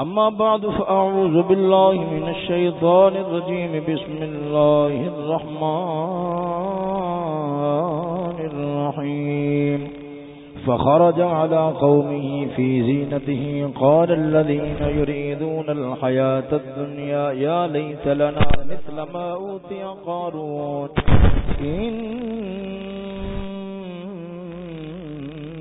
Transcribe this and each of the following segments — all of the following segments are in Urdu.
أما بعد، فأعوذ بالله من الشيطان الرجيم. بسم الله الرحمن الرحيم. فخرج على قومه في زينته. قال الذين يريدون الحياة الدنيا، يا ليت لنا مثل ما أوتي قارون. إن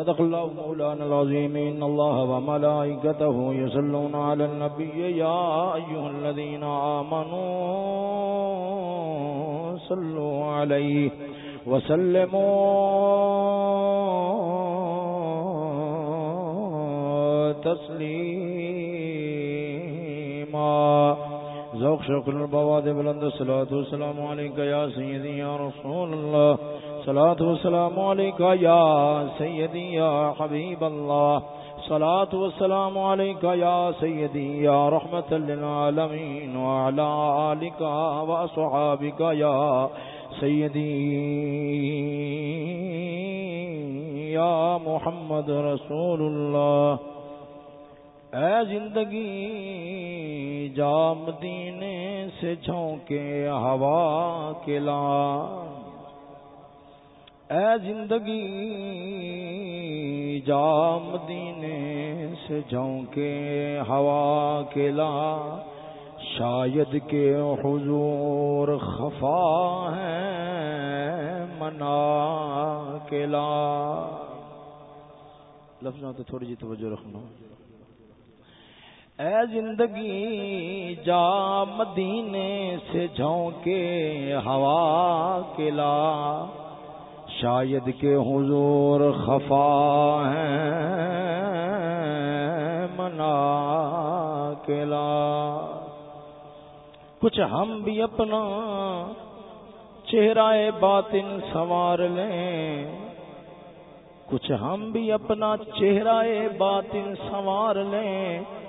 صدق الله مولانا العظيم إن الله وملائكته يسلون على النبي. يا أيها الذين آمنوا صلوا عليه وسلموا تسليما. ذوق شكر البواد بلند الصلاة والسلام عليك يا سيدي يا رسول الله صلاة والسلام عليك يا سيدي يا حبيب الله صلاة والسلام عليك يا سيدي يا رحمة للعالمين وعلى آلك وأصحابك يا سيدي يا محمد رسول الله اے زندگی جا مدینے سے جھونکے ہوا کے لان۔ اے زندگی جام دینے سے جھونکے ہوا کے لا شاید کے حضور خفا ہے منا کے لا لفظوں تو تھوڑی جی توجہ رکھنا۔ اے زندگی جا مدینے سے جھونکے ہوا کے لا شاید کے حضور خفا ہیں منا کلا کچھ ہم بھی اپنا چہرہ باطن سنوار لیں۔ کچھ ہم بھی اپنا چہرہ باطن سنوار لیں۔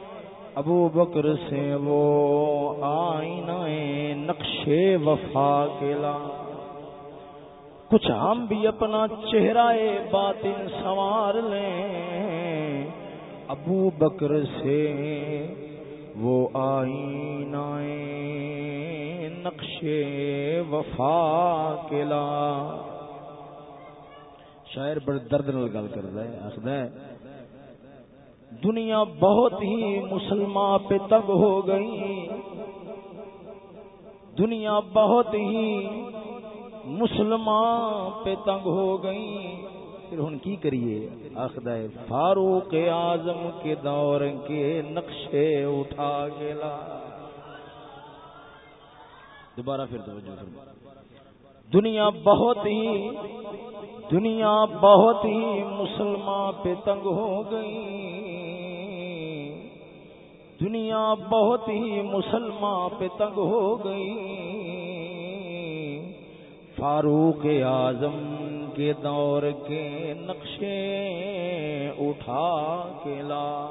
ابو بکر سے وہ آئینہ نقشے وفا کے لا کچھ ہم بھی اپنا چہرہ باطن سنوار لیں۔ ابو بکر سے وہ آئینہ نقش وفا کلا شاعر بڑے درد نال گل کرتا ہے آخد ہے دنیا بہت ہی مسلمان پہ تگ ہو گئی۔ دنیا بہت ہی مسلمان پہ تنگ ہو گئی۔ پھر ہن کی کریے؟ آخد فاروق اعظم کے دور کے نقشے اٹھا گلا دوبارہ پھر توجہ دنیا بہت ہی، دنیا بہت ہی مسلمان پہ تنگ ہو گئی۔ دنیا بہت ہی مسلمان پہ تنگ ہو گئی۔ فاروق اعظم کے دور کے نقشے اٹھا کے لا۔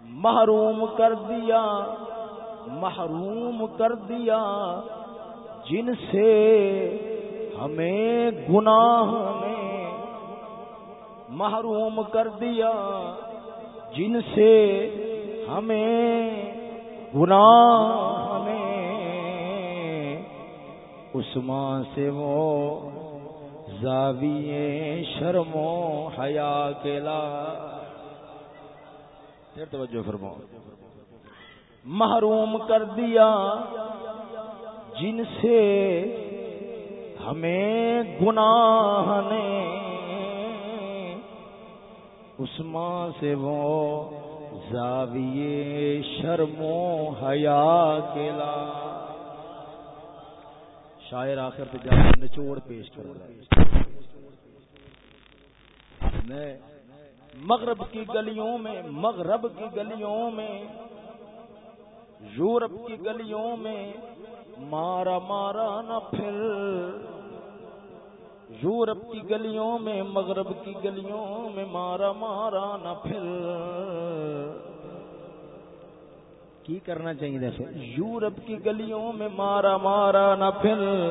محروم کر دیا، محروم کر دیا۔ جن سے ہمیں گناہ نے محروم کر دیا۔ جن سے ہمیں گناہ ہمیں عثمان سے وہ زاویے شرم و حیا کے لا پھر توجہ فرماؤ۔ محروم کر دیا جن سے ہمیں گناہ نے اس ماں سے وہ زاویے شرم و حیا کلا شاعر آخر پہ جا نچوڑ پیش کر رہا ہے مغرب کی گلیوں میں، مغرب کی گلیوں میں، یورپ کی گلیوں میں مارا مارا نہ پھر یورپ کی گلیوں میں مغرب کی گلیوں میں مارا مارا نہ پھر۔ کی کرنا چاہیے دیکھو یورپ کی گلیوں میں مارا مارا نہ پھر۔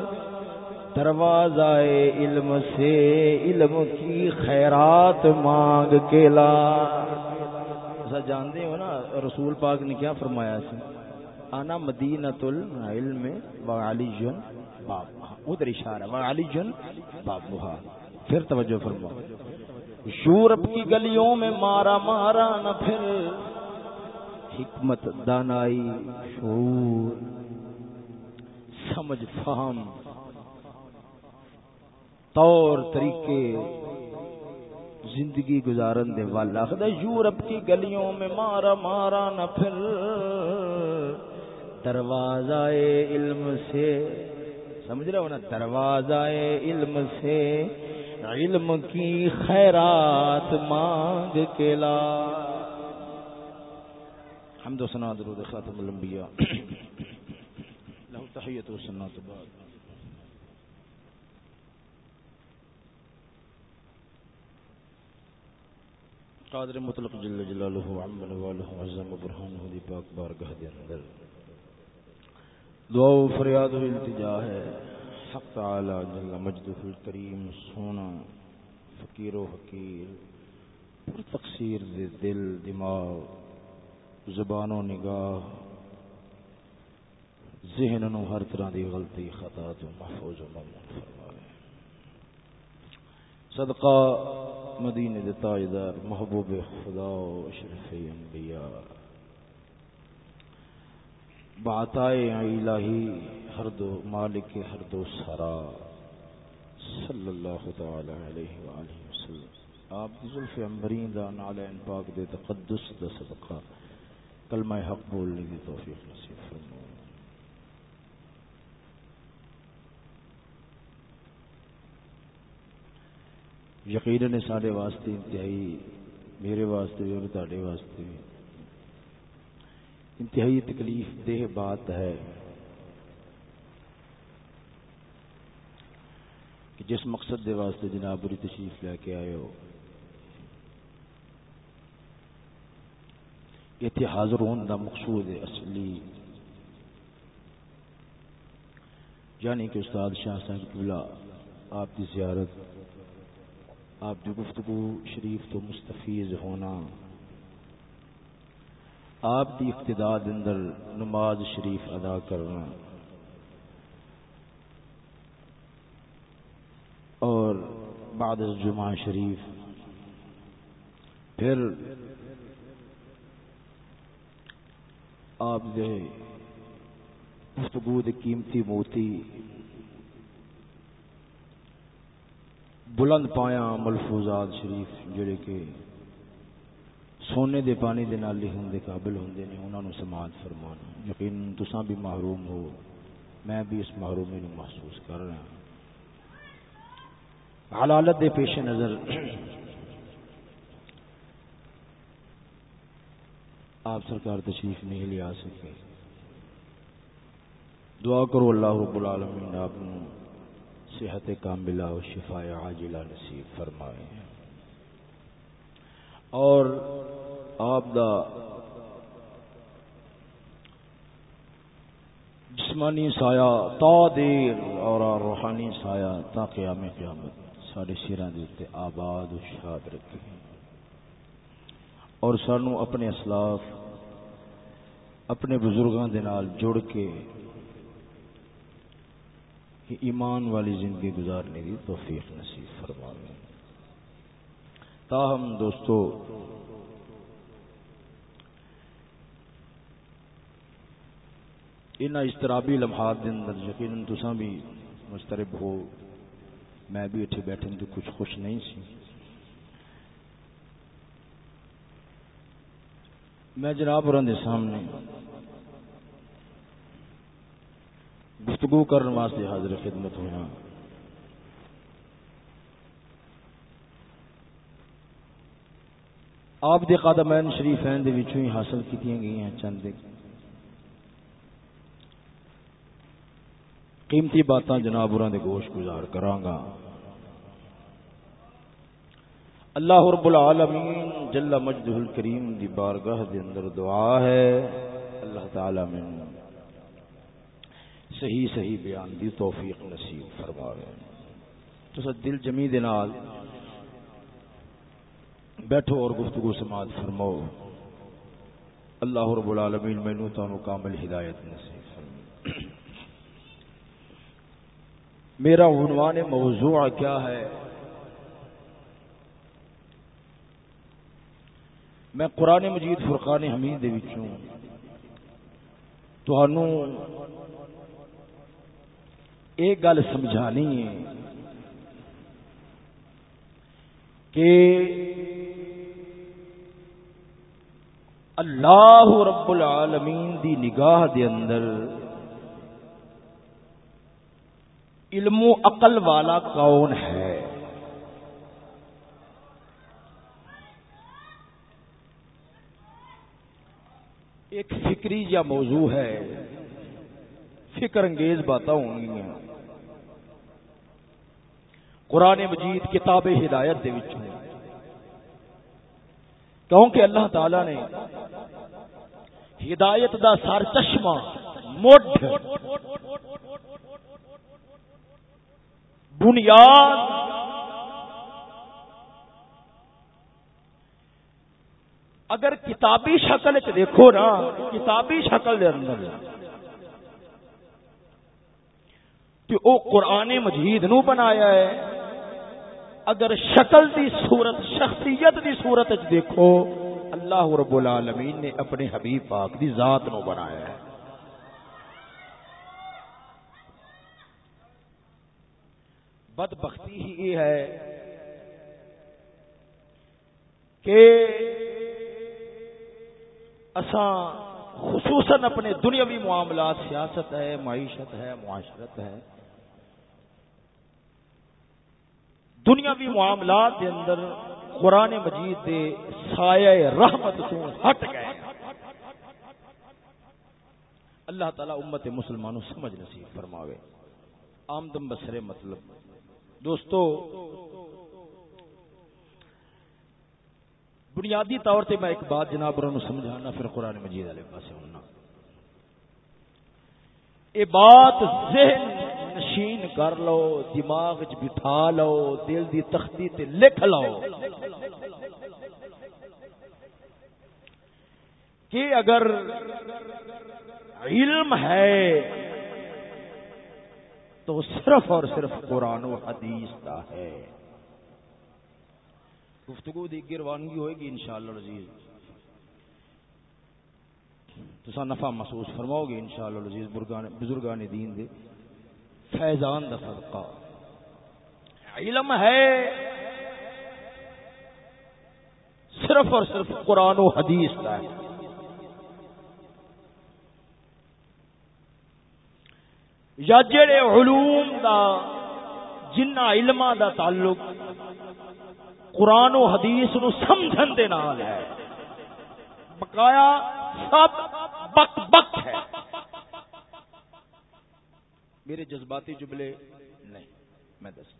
دروازہ علم سے علم کی خیرات مانگ کے لا۔ جانتے ہو نا رسول پاک نے کیا فرمایا سی انا مدینۃ العلم جن باب۔ ادھر اشارہ وعلی جن باب پھر توجہ فرما یورپ کی گلیوں میں مارا مارا نہ پھر۔ حکمت دانائی شعور۔ سمجھ فہم۔ طور طریقے۔ زندگی گزارن دے والا۔ خدا یورپ کی گلیوں میں مارا مارا نہ پھر۔ دروازہ علم سے۔ سمجھ رہے ہو نا؟ دروازہ علم سے علم کی خیرات مانگ کے لا۔ حمد و سنا درود خاتم الانبیاء۔ لہو تحیت و سنا بعد قادر مطلق جل جلالہ عمل والہ عظم برہانہ دی پاک بارگاہ دے اندر۔ دعا و فریاد و التجا ہے۔ حق تعالی جل مجدہ الکریم، سونا، فقیر و حقیر، پر تقصیر دے دل، دماغ، زبان و نگاہ، ذہن و ہر طرح دی غلطی، خطا تو محفوظ و ممنون فرمائے صدقہ مدینہ دے تاجدار محبوب خدا و اشرف انبیاء۔ بعطائے الہی، ہر دو مالک، ہر دو سرا۔ صلی اللہ تعالی علیہ وآلہ وسلم۔ آپ دی ظلف امبرین دا نالین پاک دے تقدس دا صدقہ۔ کلمہ حق بولنے کی توفیق نصیب فرمائے۔ یقیناً سارے واسطے انتہائی، میرے واسطے بھی اور تھے واسطے۔ بھی انتہائی تکلیف دہ بات ہے کہ جس مقصد دے واسطے جناب بری تشریف لے کے آئے ہو اتنے حاضر ہونے کا مقصود ہے اصلی۔ یعنی کہ استاد شاہ صاحب آپ کی زیارت، آپ کی گفتگو شریف تو مستفیض ہونا۔ آپ کی اقتداد اندر نماز شریف ادا کرنا اور بعد جمعہ شریف، پھر آپ جو گفتگو قیمتی موتی بلند پایا ملفوظات شریف، جڑے کہ سونے دے پانی دے نال لکھن دے قابل ہوندے نے، انہاں نو سماعت فرمانا یقین تساں بھی محروم ہو، میں بھی اس محرومی نو محسوس کر رہا ہوں حلالت دے پیش نظر۔ آپ سرکار تشریف نہیں لیا سکے۔ دعا کرو اللہ رب العالمین، آپ صحت کاملہ و شفا عاجلہ نصیب فرمائے۔ اور آپ دا جسمانی سایہ تا دیر اور روحانی سایہ تا قیام قیامت سارے سیران دیتے آباد و شاد رکھے اور سانو اپنے اسلاف، اپنے بزرگوں کے نال جڑ کے ایمان والی زندگی گزارنے کی توفیق نصیب فرما تاہم دوستو ان استرابی لمحات دن اندر یقیناً تساں بھی مسترب ہو۔ میں بھی اتنے بیٹھے تو کچھ خوش نہیں سی۔ میں جناب اور سامنے گفتگو کرنے واسطے حاضر خدمت ہوا آپ دے قدمین شریفین دے وچوں ہی حاصل کیتیاں گئی ہیں چند قیمتی باتاں جناب اور گوشت گزار کرانگا اللہ رب العالمین جل مجدہ الکریم دی بارگاہ دے اندر دعا ہے۔ اللہ تعالی من صحیح صحیح بیان دی توفیق نصیب فرماوے تو دل جمی دے نال بیٹھو اور گفتگو سماعت فرماؤ۔ اللہ رب العالمین مینو تانوں کامل ہدایت نصیب فرمائے میرا عنوان موضوع کیا ہے؟ میں قرآن مجید فرقان حمید تہنوں ایک گل سمجھانی ہے کہ اللہ رب العالمین دی نگاہ دے اندر علم و عقل والا کون ہے؟ ایک فکری یا موضوع ہے۔ فکر انگیز باتیں ہوں گی قرآن مجید کتاب ہدایت دے کیونکہ اللہ تعالی نے ہدایت دا سر چشمہ مڈ بنیاد۔ اگر کتابی شکل چ دیکھو نا، کتابی شکل دے اندر کہ او قرآن مجید نو بنایا ہے۔ اگر شکل دی صورت، شخصیت دی صورت چ دیکھو، اللہ رب العالمین نے اپنے حبیب پاک دی ذات نو بنایا ہے۔ بد بختی ہی یہ ہے کہ اساں خصوصاً اپنے دنیاوی معاملات، سیاست ہے، معیشت ہے، معاشرت ہے، دنیاوی معاملات کے اندر قرآن مجید دے سایہ رحمت تو ہٹ گئے۔ اللہ تعالی امت مسلمانوں سمجھ نصیب فرماوے۔ آمدم بسرے مطلب۔ دوستو، بنیادی طور سے میں ایک بات جناب سمجھانا، پھر قرآن مجید والے پاس ہونا یہ بات ذہن نشین کر لو، دماغ چ بٹھا لو، دل دی تختی تے لکھ لو۔ کہ اگر علم ہے تو صرف اور صرف قرآن و حدیث کا ہے۔ گفتگو دی گروانگی ہوئے گی انشاءاللہ عزیز۔ تو سا نفع محسوس فرماؤ گے انشاءاللہ عزیز بزرگان دین دے۔ فیضان دا صدقہ۔ علم ہے۔ صرف اور صرف قرآن و حدیث کا ہے۔ یا جڑے علوم دا، جنہ علم دا تعلق قرآن و حدیث نو سمجھن دے نال ہے۔ بقایا سب بک بک ہے۔ میرے جذباتی جملے نہیں، میں دس۔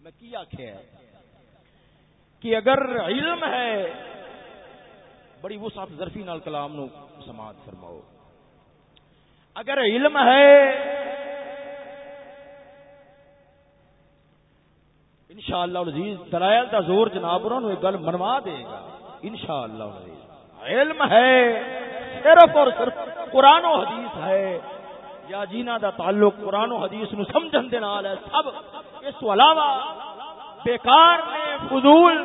میں کی آخیا کہ اگر علم ہے، بڑی وہ صاحب ظرفی نال کلام نو سماعت فرماؤ۔ اگر علم ہے ان شاء اللہ دلائل کا زور جناب ایک گل منوا دے گا۔ ان شاء علم ہے، صرف اور صرف قرآن و حدیث ہے۔ یا جینا دا تعلق قرآن و حدیث نو سمجھن دے نال ہے، سب اس تو علاوہ بیکار نے، فضول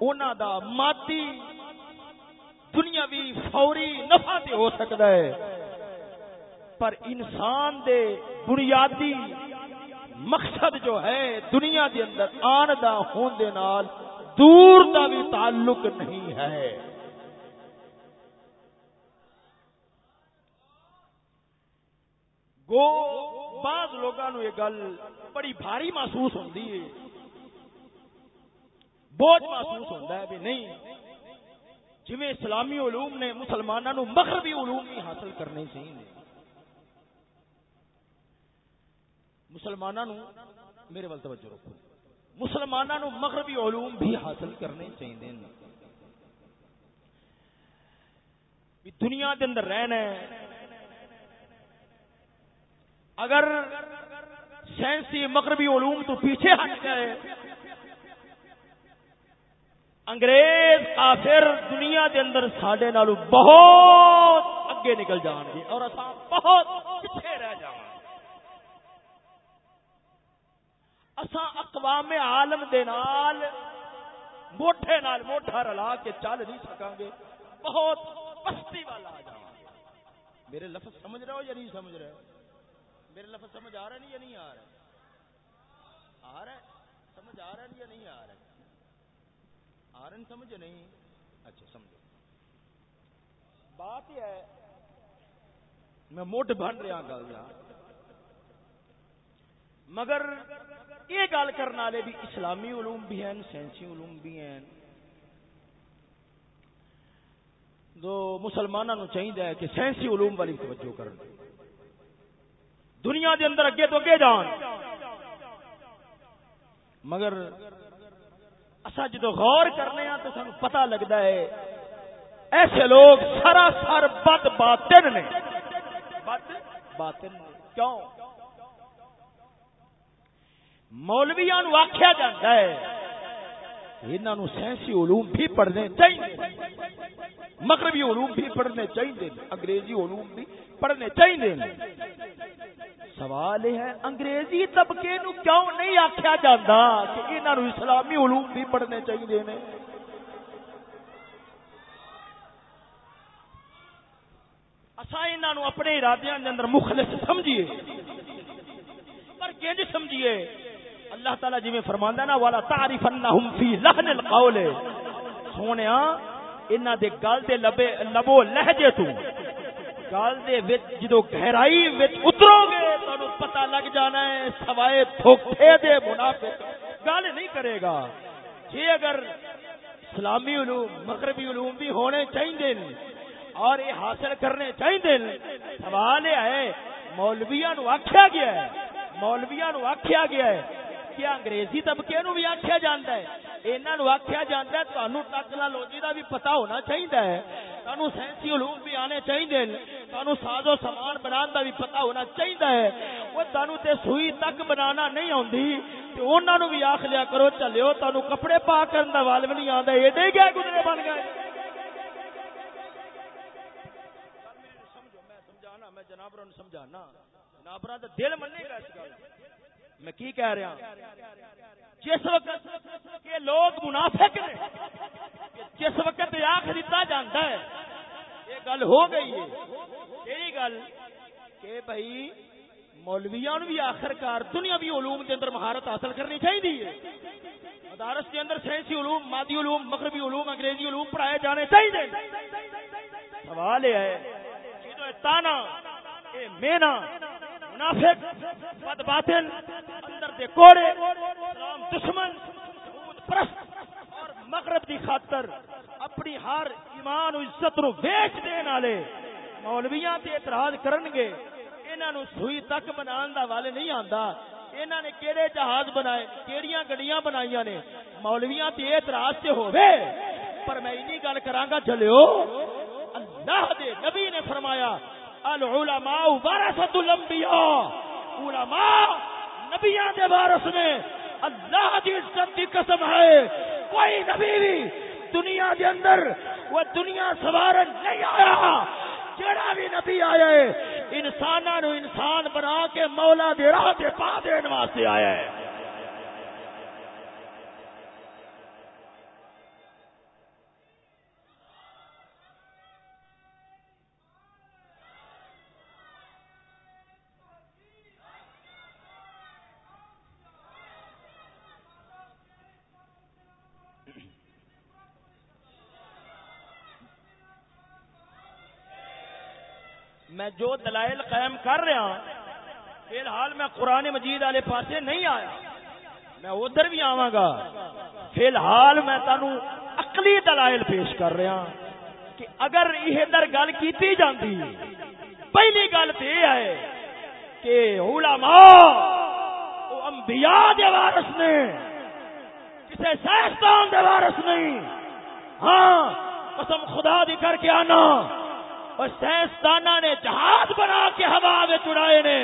انہاں دا مادی دنیاوی فوری نفع تے ہو سکتا ہے۔ پر انسان دے بنیادی مقصد جو ہے دنیا دے اندر آن دا ہون دے نال دور دا بھی تعلق نہیں ہے۔ گو، بعض لوگوں یہ گل بڑی بھاری محسوس ہوتی ہے۔ بوجھ محسوس ہوتا ہے بھی نہیں۔ جی اسلامی علوم نے مسلمانوں مغربی علوم بھی حاصل کرنے چاہیے مسلمانوں میرے وال توجہ رکھو۔ مسلمانوں مغربی علوم بھی حاصل کرنے چاہیے دنیا کے اندر رہنا ہے۔ اگر سائنسی مغربی علوم تو پیچھے ہٹ گئے انگریز کافر دنیا کے اندر سڈے نالو بہت اگے نکل جان گے اور اصا بہت پیچھے رہ جا اسا اقوام عالم دے نال، موٹے نال موٹا رلا کے چل نہیں سکاں گے۔ بہت پستی والا آ جا میرے لفظ سمجھ رہے ہو یا نہیں سمجھ رہے ہو؟ میرے لفظ سمجھ آ رہا نہیں یا نہیں آ رہا آ رہا ہے سمجھ آ رہا ہے یا نہیں آ رہا آ رہا سمجھ نہیں؟ اچھا سمجھو بات یہ ہے میں موٹ بن رہا گل مگر یہ گل کرنے والے بھی اسلامی علوم بھی ہیں سائنسی علوم بھی ہیں۔ جو مسلمانوں چاہیے کہ سائنسی علوم والی توجہ کریں دنیا دے اندر اگے تو اگے جان۔ مگر اصا جدو غور کرنے ہاں تو سن پتا لگتا ہے، ایسے لوگ سراسر بد باطن نے۔ بد باطن کیوں؟ مولویا نو آخیا جا ہے انہوں سائنسی علوم بھی پڑھنے چاہیے مغربی علوم بھی پڑھنے چاہیے انگریزی علوم بھی پڑھنے چاہیے سوال ہے، انگریزی طبقے نو کیوں نہیں آخیا جاتا کہ انہوں اسلامی علوم بھی پڑھنے چاہیے نے؟ اصا انہوں اپنے ارادے اندر مخلص سمجھیے۔ پر کنج سمجھیے، اللہ تعالیٰ جی میں فرماندہ نا، والا تعریف فی لہن القول سونے انہاں دے گل دے لبے لبو لہجے تو گل دے وچ جدو گہرائی وچ اترو گے، تانوں پتہ لگ جانا ہے، سوائے دھوکے دے منافق۔ گل نہیں کرے گا۔ جی اگر اسلامی علوم، مغربی علوم بھی ہونے چاہیے اور یہ حاصل کرنے چاہیے سوال یہ ہے مولویا نو آخیا گیا ہے مولویا نو آخیا گیا ہے کیا انگریزی طبقے نو بھی آخیا جاتا ہے۔ انہوں آخیا جا ہے تمہیں ٹیکنالوجی کا بھی پتا ہونا چاہیے تمہیں سائنسی علوم بھی آنے چاہیے تمہیں ساز و سامان بنا کا بھی پتا ہونا چاہیے وہ تمہیں تے سوئی تک بنانا نہیں آتی انہوں بھی آخ لیا کرو چلو تمہیں کپڑے پا کرنے کا وال بھی نہیں آتا یہ دے گیا گزرے بن گئے۔ میں جنابر سمجھانا۔ جنابر دل منے گا اس گل۔ میں کی کہہ رہا جس وقت یہ لوگ منافق نے جس وقت آخ دیتا جاتا ہے، یہ گل ہو گئی ہے۔ یہی گل کہ بھائی مولویا بھی آخر کار دنیا بھی علوم کے اندر مہارت حاصل کرنی چاہیے مدارس کے اندر سائنسی علوم، مادی علوم، مغربی علوم، انگریزی علوم پڑھائے جانے چاہیے سوال یہ ہے تانا مینا منافق بد باطل اندر دے کوڑے اسلام دشمن پرست، اور مغرب دی خاطر اپنی ہر ایمان و عزت نو ویچ دین والے مولویاں تے اعتراض کرن گے انہاں نو سوئی تک بنان دا والے نہیں آندا۔ انہاں نے کیڑے جہاز بنائے، کیڑیاں گڈیاں بنائیاں نے، مولویاں تے اعتراض تے ہوے پر میں اینی گل کراں گا چلو اللہ دے نبی نے فرمایا العلماء ورثت الانبیاء. علماء نبیان دے وارث نے اللہ دی عزت دی قسم ہے. کوئی نبی بھی دنیا دے اندر وہ دنیا سوار نہیں آیا. جڑا بھی نبی آیا ہے، انساناں نو انسان بنا کے مولا دے راہ تے پا دین واسطے آیا ہے. میں جو دلائل قائم کر رہا فی الحال میں قرآن مجید والے پاسے نہیں آیا۔ میں ادھر بھی آواں گا۔ فی الحال میں تمہیں اقلی دلائل پیش کر رہا کہ اگر یہ در گل کی جاتی پہلی گل تو یہ ہے کہ علماء وہ انبیاء دے وارث نے کسی سائنسدان دے وارث نہیں۔ ہاں قسم خدا دی کر کے آنا۔ اور سائنسدان نے جہاز بنا کے ہوا میں چڑائے نے۔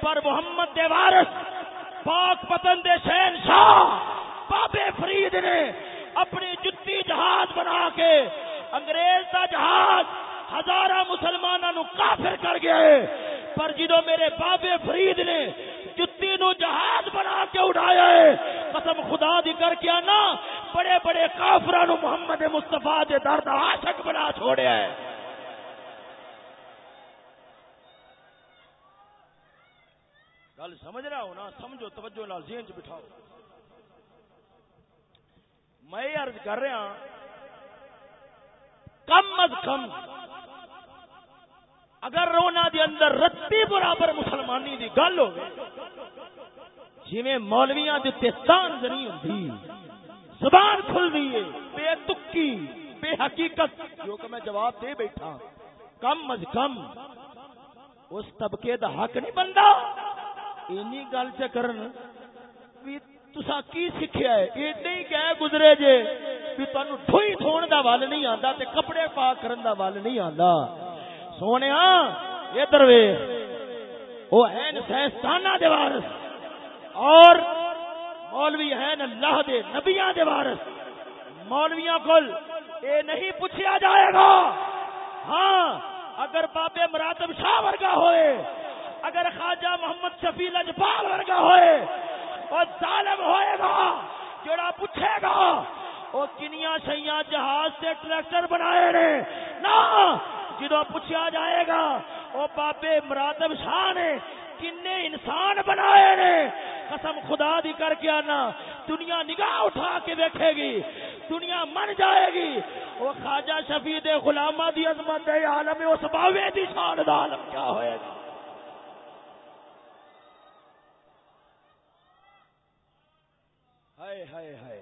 پر محمد دے وارث، پاک پتن دے شہن شاہ بابے فرید نے اپنی جتی جہاز بنا کے انگریز کا جہاز ہزارہ مسلمانوں کافر کر گئے پر جدو میرے بابے فرید نے جتی نو جہاز بنا کے اڑایا ہے، قسم خدا دی کر کے آنا، بڑے بڑے کافرانو محمد مصطفیٰ دے درد عاشق بنا چھوڑیا ہے۔ گل سمجھ رہا ہو نا، سمجھو، توجہ لال ذہن چ بٹھاؤ۔ میں عرض کر رہا ہاں، کم از کم اگر رونا دے اندر رتی برابر مسلمانی دی گل ہو جی مولویاں دے تان زنی ہوندی، زبان کھل ہے، بے تکی، بے حقیقت، جو کہ میں جواب دے بیٹھا ہاں، کم از کم اس طبقے دا حق نہیں بنتا اینی گل چ کرن بھی تسا کی سیکھیا ہے؟ ایڈے ہی کہہ گزرے جے، بھی تانوں ٹھوئی تھون دا ول نہیں آندا تے کپڑے پاک کرن دا ول نہیں آندا۔ سونے ادھر وے وہ ہے سائنسدان دے وارس اور مولوی ہے اللہ دے نبیاں دے وارس مولویاں کل اے نہیں پوچھا جائے گا ہاں اگر بابے مراتب شاہ ورگا ہوئے اگر خواجہ محمد شفیع لجپال ورگا ہوئے اور ظالم ہوئے گا، جڑا پوچھے گا وہ کنیا شیاں جہاز سے ٹریکٹر بنائے نے نہ جدو پوچھا جائے گا وہ بابے مرادب شاہ نے کنے انسان بنائے نے، قسم خدا دی کر کے آنا، دنیا نگاہ اٹھا کے دیکھے گی، دنیا من جائے گی وہ خواجہ شفیع غلامہ دی عظمت ہے عالم اس باوے دی شان دا عالم کیا ہوئے گا؟ ہائے ہائے ہائے۔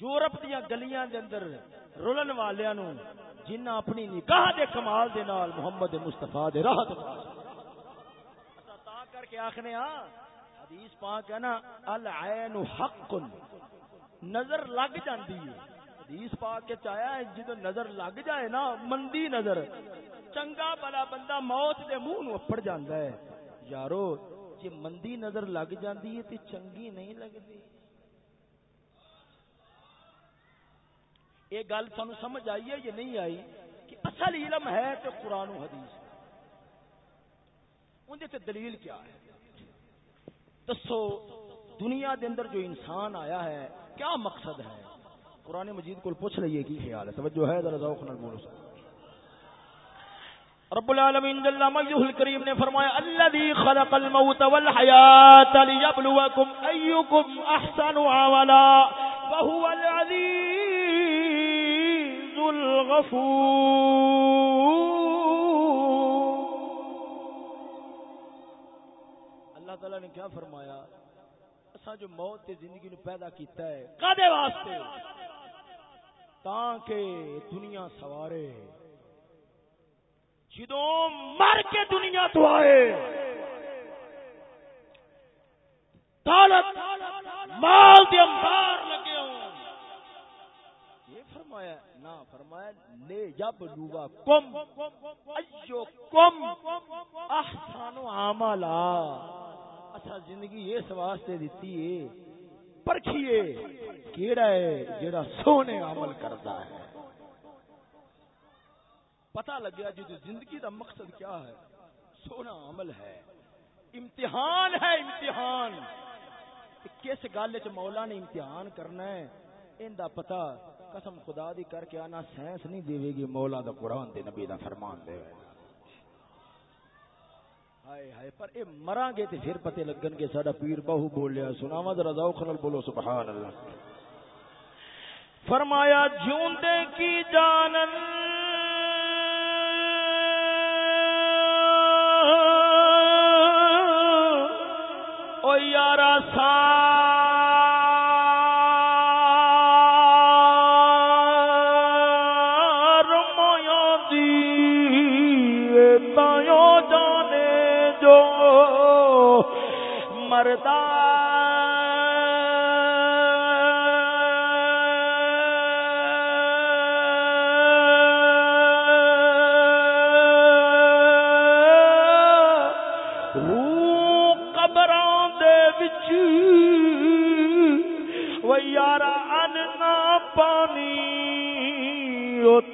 یورپ دیا گلیاں دے اندر رولن والے نو جنہ اپنی نکاح دے کمال دے نال محمد مصطفیٰ دے راہ تے اچھا، تا کر کے آخنے ہاں حدیث پاک ہے نا، العین حق، نظر لگ جاندی ہے۔ حدیث پاک کے چایا ہے جدو نظر لگ جائے نا، مندی نظر، چنگا بلا بندہ موت دے منہ نو اپڑ جاندا ہے۔ یارو جی مندی نظر لگ جاندی ہے تے چنگی نہیں لگدی۔ یہ گل سان سمجھ آئی ہے یا نہیں آئی؟ کہ اصل علم ہے تو قرآن و حدیث۔ اندر تے دلیل کیا ہے؟ دسو، دنیا دے اندر جو انسان آیا ہے، کیا مقصد ہے؟ قرآن مجید کو پوچھ لئیے، کی خیال ہے؟ توجہ ہے، ذرا ذوق نال بولو رب العالمین جل مجدہ الکریم نے فرمایا، الذی خلق الموت والحیات لیبلوکم ایکم احسن عملا وهو العزیز الغفور۔ اللہ تعالی نے کیا فرمایا؟ اسا جو موت تے زندگی نو پیدا کیتا ہے کدے واسطے؟ تاکہ دنیا سوارے۔ جدوں مر کے دنیا تو آئے، دولت، مال دے انبار لگے ہوں۔ یہ فرمایا، نہ فرمایا، لے جب لوا کم، ایو کم احسان عملا اچھا زندگی اس واسطے دیتی ہے، پرکھیے، کیڑا ہے جڑا سونے عمل کرتا ہے۔ پتہ لگ گیا جی زندگی دا مقصد کیا ہے؟ سونا عمل ہے۔ امتحان ہے، امتحان۔ کس گل چ مولا نے امتحان کرنا ہے، ان دا پتہ قسم خدا دی کر کے آنا سائنس نہیں دے گی، مولا دا قرآن دے نبی دا فرمان دے ہائے ہائے، پر اے مران گے تے پھر پتے لگن کے ساڈا پیر بہو بولیا، سناواں ذرا ذوق نال بولو، سبحان اللہ۔ فرمایا جوندے کی جانن او یارا سا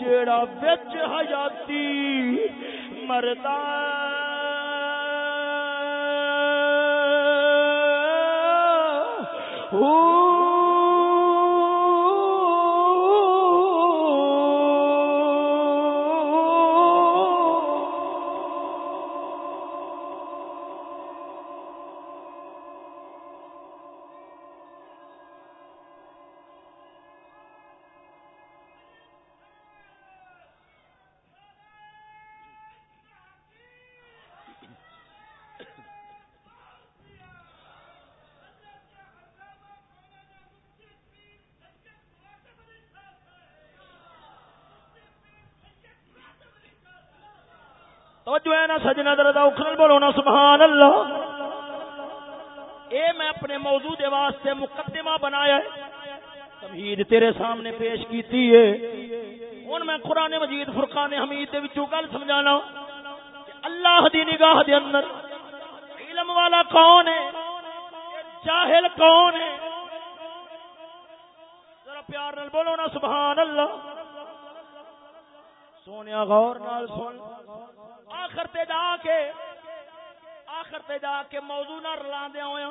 جیڑا بچ حیاتی مردا فرقان حمید دے وچوں گل سمجھانا کہ اللہ دی نگاہ دے اندر علم والا کون ہے؟ جاہل کون ہے؟ ذرا پیار نال بولو نا سبحان اللہ سونیا غور نال سن۔ آخر تے جا کے، آخر تے جا کے موضوع نہ رلا دیا ہوا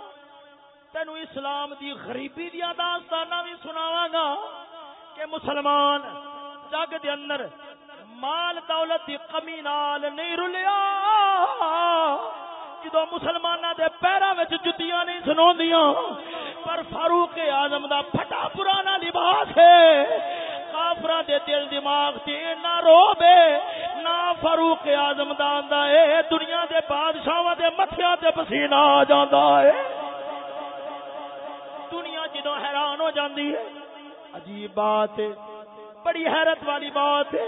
تینو اسلام دی غریبی دیا داستانہ بھی سناواں گا کہ مسلمان جگ دے اندر مال دولت دی کمی نال نہیں رلیا۔ جدو مسلمانہ دے پیرا وچ جتیاں نہیں سنوندیاں پر فاروق اعظم دا پھٹا پرانا لباس ہے۔ کافرہ دے دل دماغ تے نہ روبے نہ فاروق اعظم دا آندا اے دنیا دے بادشاہاں دے متھیاں تے پسینہ آ جاندا اے دنیا جدوں حیران ہو جاندی ہے، عجیب بات ہے، بڑی حیرت والی بات ہے۔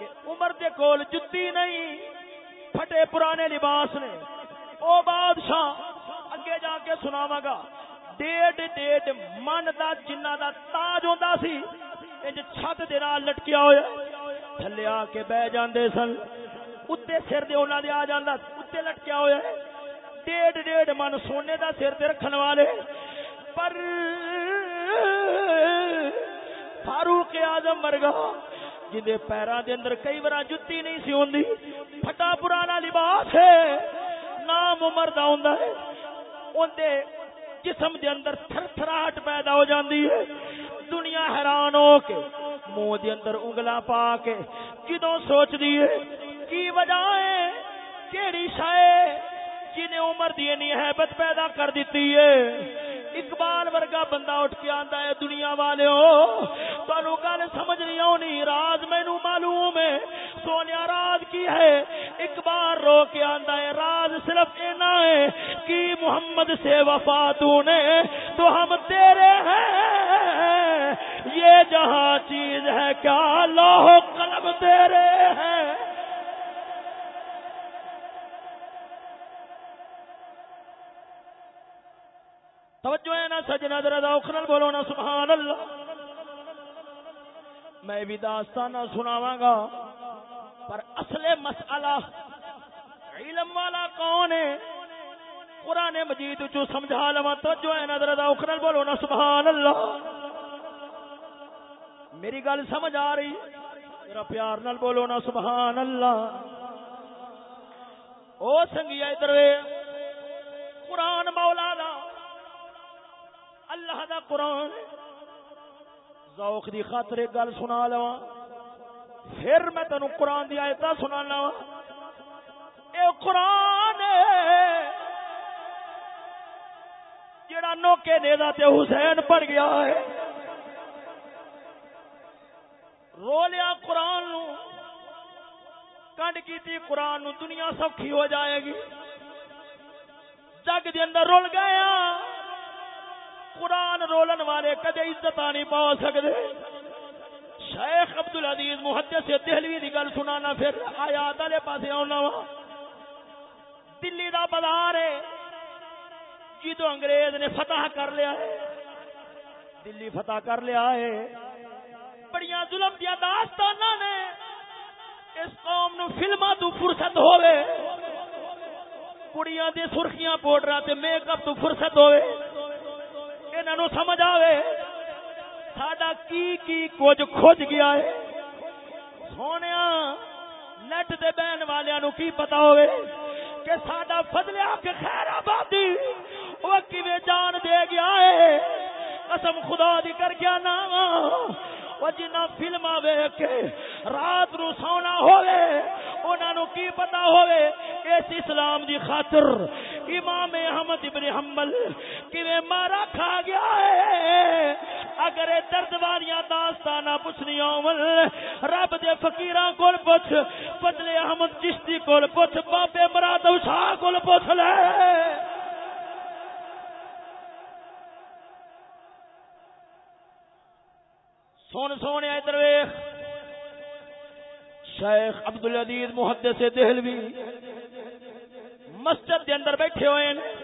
کہ عمر دے کول جتی نہیں، پھٹے پرانے لباس نے۔ او بادشاہ، اگے جا کے سناواں گا۔ ڈیڑھ ڈیڑھ من دا، جنہ دا تاج ہوندا سی، انج چھت دے نال لٹکیا ہویا۔ تھلے آ کے بہ جاندے سن۔ اتے سر دے انہاں دے آ جاندا، اتے لٹکیا ہویا۔ ہے ڈیڑھ ڈیڑھ من سونے دا سر تے رکھن والے۔ پر فاروق اعظم ورگا جندے پیراں دے اندر کئی بار جُتی نہیں سی ہوندی، پھٹا پرانا لباس ہے، نام عمر دا ہوندا ہے۔ اون دے جسم دے اندر تھر تھراہٹ پیدا ہو جاندی ہے۔ دنیا حیران ہو کے، منہ دے اندر انگلا پا کے، جدوں سوچ دی ہے، کی وجہ ہے؟ کیڑی شے؟ جنہیں عمر دی نہیں حیبت پیدا کر دیتی ہے، اقبال ورگا بندہ اٹھ کے آندا ہے، دنیا والے ہو، تانوں گل سمجھ نہیں آونی راز مینوں معلوم ہے، سونیا راز کی ہے، اقبال رو کے آندا ہے، راز صرف اینا ہے کہ محمد سے وفا تو نے تو ہم تیرے ہیں، یہ جہاں چیز ہے، کیا لوہ قلم تیرے ہیں؟ توجہ ہے نا سجنا ذرا درد اخرل بولو نا، سبحان اللہ۔ میں بھی داستان سناواں گا، پر اصل مسئلہ علم والا کون ہے؟ قرآن مجید چو سمجھا لوا تو جو ہے نظر دا اخرل بولو نا، سبحان اللہ۔ میری گل سمجھ آ رہی میرا پیار نال بولو نا، سبحان اللہ۔ او سنگیا ادھر قرآن مولا اللہ دا قرآن ذوق دی خاطر ایک گل سنا لوا پھر میں تینوں قرآن دی آیت سنا لوا اے قرآن جڑا نوکے دے دا تے حسین پڑ گیا ہے۔ رو لیا قرآن نو۔ کنڈ کی قرآن نو دنیا سوکھی ہو جائے گی۔ جگ دے اندر رول گیا قرآن رولن والے کدے عزت نہیں پا سکتے شیخ عبد العزیز محدث سے دہلوی دی گل سنانا پھر آیا والے پاسے آنا وا۔ دلی دا بازار ہے۔ جدو انگریز نے فتح کر لیا ہے۔ دلی فتح کر لیا ہے۔ بڑی ظلم دیا داستان نے۔ اس قوم نو فلما تو فرصت ہوئے کڑیاں دی سرخیاں پاؤڈر تے میک اپ تو فرصت ہوئے انہاں نو سمجھ آوے، ساڈا کی کی کچھ کھج گیا ہے؟ سونیا نیٹ دے بہن والیاں نو کی پتا ہوئے کہ ساڈا فضلیا کے خیر آبادی؟ وہ کیویں جان دے گیا ہے؟ قسم خدا دی کر کے نام وہ جنہ فلم ویک کے رات نو سونا ہوئے انہاں نو کی پتا ہوئے اس اسلام دی خاطر امام احمد ابن حنبل کیویں مارا کھا گیا ہے؟ اگر درد والیاں داستاناں پوچھنی ہون، رب دے فقیراں کول پوچھ بدلے احمد چشتی کول پوچھ، بابے مراد شاہ کول پوچھ لے۔ سون سونے ادھر ویخ شیخ عبد العزیز محدث دہلوی۔ مسجد دے اندر بیٹھے ہوئے ہیں۔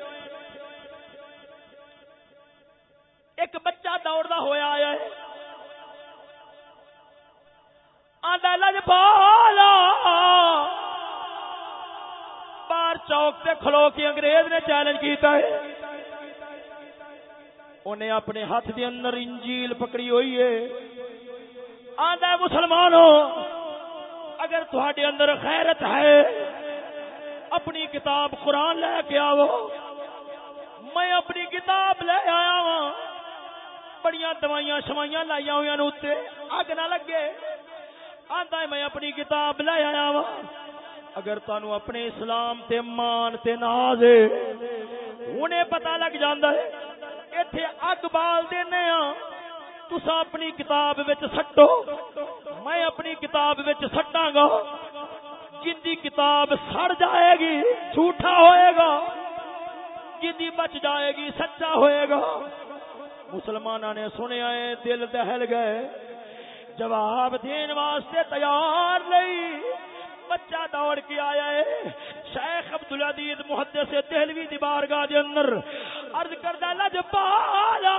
ایک بچہ دوڑتا ہوا آیا ہے۔ آدھا لجپالا بار چوک سے کھلو کے انگریز نے چیلنج کیتا ہے۔ انہیں اپنے ہاتھ دے اندر انجیل پکڑی ہوئی ہے۔ آدھا مسلمانوں، اگر تھوڑے اندر خیرت ہے اپنی کتاب قرآن لے کے آو۔ میں اپنی کتاب لے آیا ہاں۔ وا بڑی دوائیاں شوائیاں لائی ہوئی اتنے اگ نہ لگے۔ آدھا میں اپنی کتاب لے آیا وا اگر تانو اپنے اسلام تے مان تے ناز انہیں پتہ لگ جاندہ ہے، ایتھے اگ بال دینے ہاں۔ تسا اپنی کتاب وچ سٹو۔ میں اپنی کتاب وچ سٹاں گا۔ جن دی کتاب سڑ جائے گی، جھوٹا ہوئے گا۔ جن دی بچ جائے گی، سچا ہوئے گا۔ مسلمانہ نے سنے آئے دل دہل گئے۔ جواب دین واسطے تیار نہیں۔ بچہ دوڑ کے آیا ہے۔ شیخ عبدالعزیز محدث دہلوی دی بارگاہ دے اندر عرض کردہ لج پالا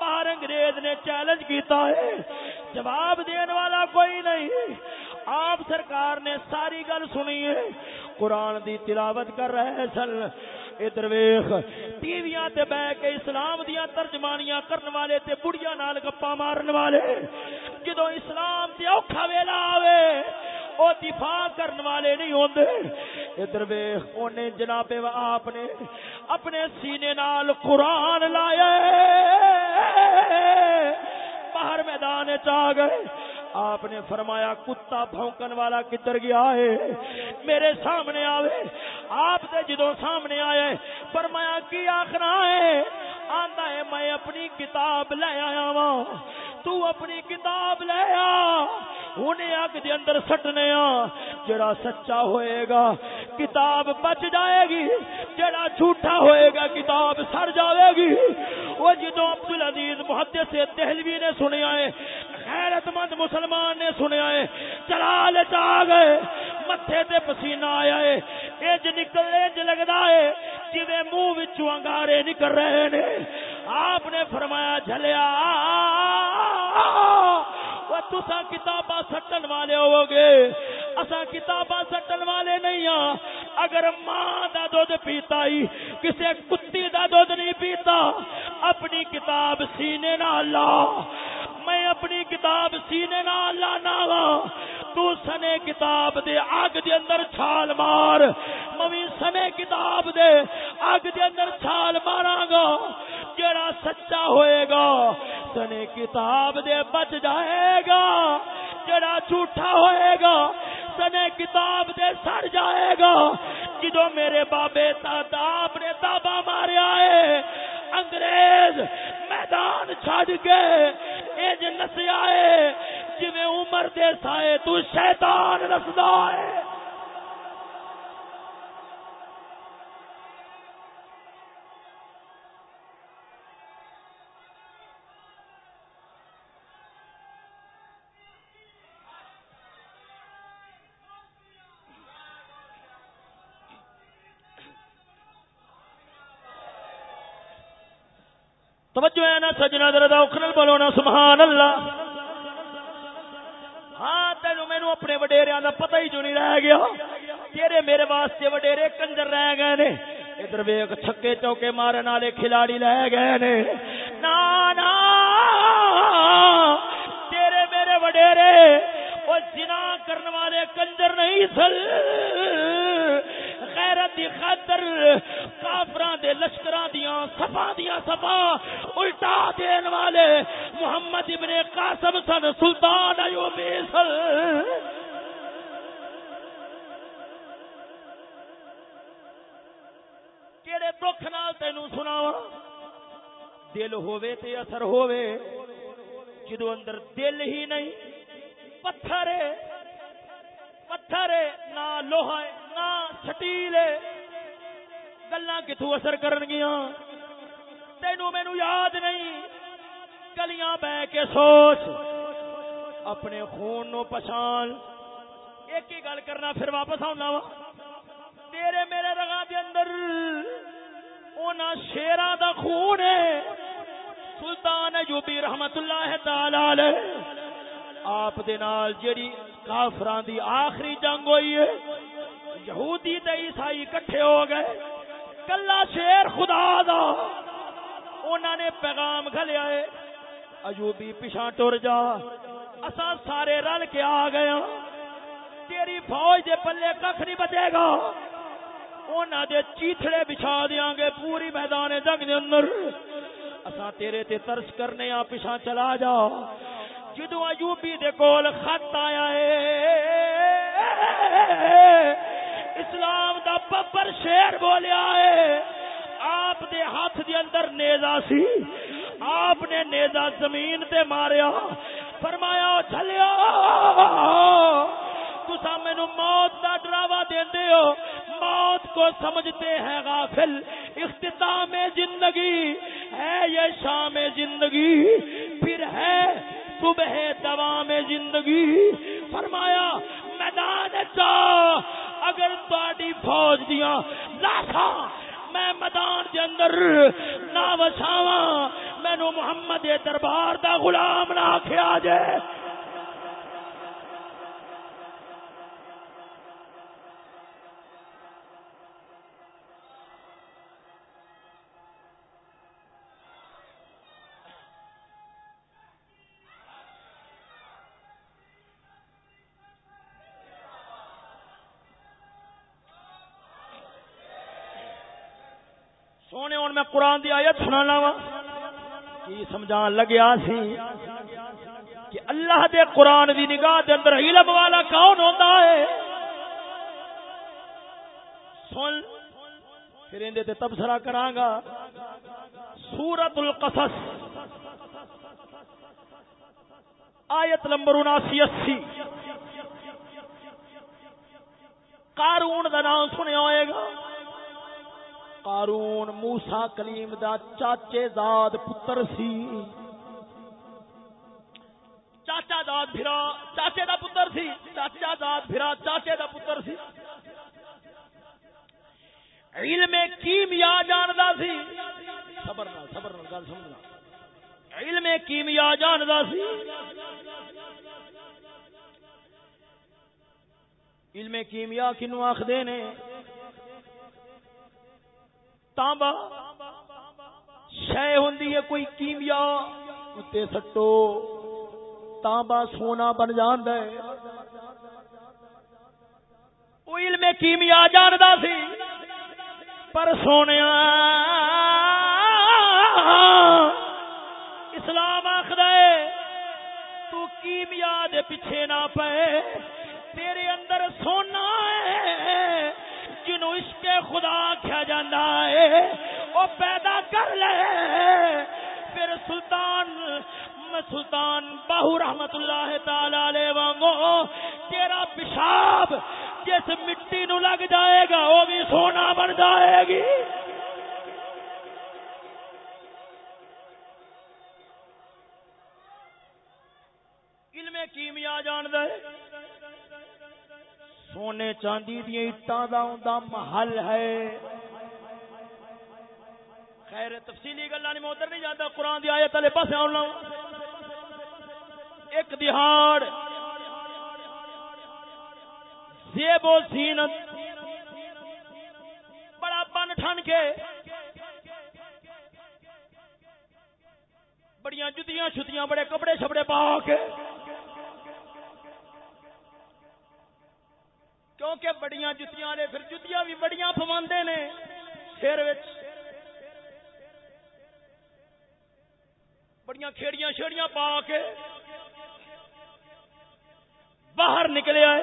باہر انگریز نے چیلنج کیتا ہے۔ جواب دین والا کوئی نہیں۔ آپ سرکار نے ساری گل سنی ہے۔ قرآن دی تلاوت کر رہے سن۔ ادھر ویخ ٹیویاں تے بہ کے اسلام دیاں ترجمانیاں کرن والے تے بڑیاں نال گپا مارن والے۔ جدو اسلام تے اوکھا ویلا آوے، او دفاع کرن والے نہیں ہوندے۔ ادھر ویخ اونے جناب آپ نے اپنے سینے نال قرآن لائے۔ باہر میدان چاہ گئے۔ آپ نے فرمایا، کتا بھونکن والا کدھر گیا ہے؟ میرے سامنے آوے۔ آپ دے جدو سامنے آئے، فرمایا، کی آخنا ہے؟ آندا ہے، میں اپنی کتاب لے آیا وا تو اپنی کتاب لے آ۔ انہیں اگ دے اندر سٹنے آ۔ جڑا سچا ہوئے گا، کتاب بچ جائے گی۔ جڑا جھوٹا ہوئے گا، کتاب سڑ جائے گی۔ وہ جدو عبد العزیز محدث دہلوی نے سنیا ہے غیرت مند مسلمان نے سنیا ہے، چلال چا گئے، متھے تے پسینہ آیا ہے اج نکل اج لگدا ہے، جویں منہ وچوں انگارے نکل رہے نے۔ آپ نے فرمایا، جھلیا تسا کتاباں سٹن والے ہو گے اسا کتاباں سٹن والے نہیں ہاں۔ اگر ماں دا دودھ پیتا ہی، کسے کتی دا دودھ نہیں پیتا، اپنی کتاب سینے نہ لا میں اپنی کتاب سینے نہ لانا وا۔ تو سنے کتاب دے آگ دے اندر چھال مار۔ ممی سنے کتاب دے آگ دے اندر چھال مارا گا۔ جڑا سچا ہوئے گا، سنے کتاب دے بچ جائے گا۔ جڑا جھوٹا ہوئے گا، سنے کتاب دے سڑ جائے گا۔ جدو میرے بابے تاداب نے تابا ماریا ہے انگریز میدان چھڑ کے اج نسیا ہے جی عمر دے سائے تو شیطان نسدا ہے توجہ ہے نا سجنا درد اخرل بولو نا، سبحان اللہ۔ ہاں تینو مینو اپنے وڈیریا کا پتہ ہی جو نہیں رہ گیا۔ تیرے میرے واسطے وڈیرے کنجر رہ گئے نے۔ ادھر ویک چھکے چوکے مارن والے کھلاڑی رہ گئے نے۔ نا نا۔ تیرے میرے وڈیرے، وہ جنا کرنے والے کنجر نہیں سل غیرت دی خاطر کافراں دے لشکراں دیاں صفا دیاں صفا الٹا دین والے محمد ابن قاسم سن، سلطان ایوبی سل کیڑے دکھ نال تینوں سناواں؟ دل ہووے تے اثر ہووے جدو اندر دل ہی نہیں، پتھر پتھر نہ لوہا نہ سٹیل گلا کتوں اثر کرن گیا تینو مینو یاد نہیں۔ گلیاں بہ کے سوچ۔ اپنے خون نو پچھان ایک ہی گل کرنا پھر واپس آنا وا۔ تیرے میرے رگا دے اندر اونا شیرا دا خون ہے۔ سلطان ایوبی رحمت اللہ تعالی آپ دے نال جڑی کافران دی آخری جنگ ہوئی ہے۔ یہودی تے عیسائی کٹھے ہو گئے۔ کلا شیر خدا دا۔ انہوں نے پیغام گھلیا ہے۔ ایوبی پیچھا ٹر جا۔ اسا سارے رل کے آ گیا ہاں۔ تیری فوج دے پلے کخ نہیں بچے گا۔ انہوں دے چیتڑے بچھا دیاں گے پوری میدان جنگ دے اندر۔ اسا تیرے تے ترس کرنے آ پیچھا چلا جا۔ جدو ایوبی دے کول خط آیا ہے، اسلام دا ببر شیر بولیا ہے۔ آپ دے ہاتھ دے اندر نیزا سی۔ آپ نے نیزا زمین تے ماریا۔ فرمایا چلیا تسا مینو موت دا ڈراوا دیندے ہو۔ موت کو سمجھتے ہیں غافل۔ اختتام زندگی ہے یہ شام زندگی؟ پھر ہے صبح دوام زندگی۔ فرمایا، میدان چا اگر تاری فوج دیا لاکھاں میں میدان دے اندر نہ وساواں۔ مینو محمد دربار دا غلام نہ آخیا جائے قرآن دی آیت سنانا وا۔ کی سمجھان لگیا سی کہ اللہ دے قرآن دی نگاہ دے اندر علم والا کون ہوتا ہے؟ سن، پھر اندے تے تبصرہ کراں گا۔ سورۃ القصص۔ آیت نمبر 79 80 قارون دا نام سنیا ہوئے گا۔ قارون موسا کلیم دا چاچے داد پتر سی۔ چاچا داد بھرا، چاچے دا پتر سی۔ چاچا داد بھرا، چاچے دا پتر سی۔ علم کیمیا جاندا سی۔ صبر نال صبر نال، گل سمجھنا۔ علم کیمیا جاندا سی۔ علم کیمیا کنو آخدے نے؟ تانبا۔ شے ہوندی ہے کوئی کیمیا اتے سٹو۔ تانبا سونا بن جاندا ہے۔ وہ علم کیمیا جاندا سی۔ پر سونے اسلام آخر تو کیمیا دے پیچھے نہ پے۔ تیرے اندر سونا ہے، جنوں عشق خدا کیا جانا ہے وہ پیدا کر لے۔ پھر سلطان سلطان باہو رحمت اللہ تعالی وانگو، تیرا پیشاب جس مٹی نو لگ جائے گا وہ بھی سونا بن جائے گی۔ علم کیمیا جان دے سونے چاندی دیا اٹان دا محل ہے۔ خیر تفصیلی گلا نہیں موتر نہیں جاتا، قرآن دی آیت والے پاسے آنا ایک دہاڑ، زیب و زینت، بڑا بن ٹھن کے، بڑیاں جتیاں چھتیاں بڑے کپڑے شپڑے پا کے۔ کیونکہ بڑیاں جتیاں نے، پھر جتیاں بھی بڑیاں پواندے نے سر بڑیاں کھیڑیاں شیڑیاں پا کے باہر نکلے آئے۔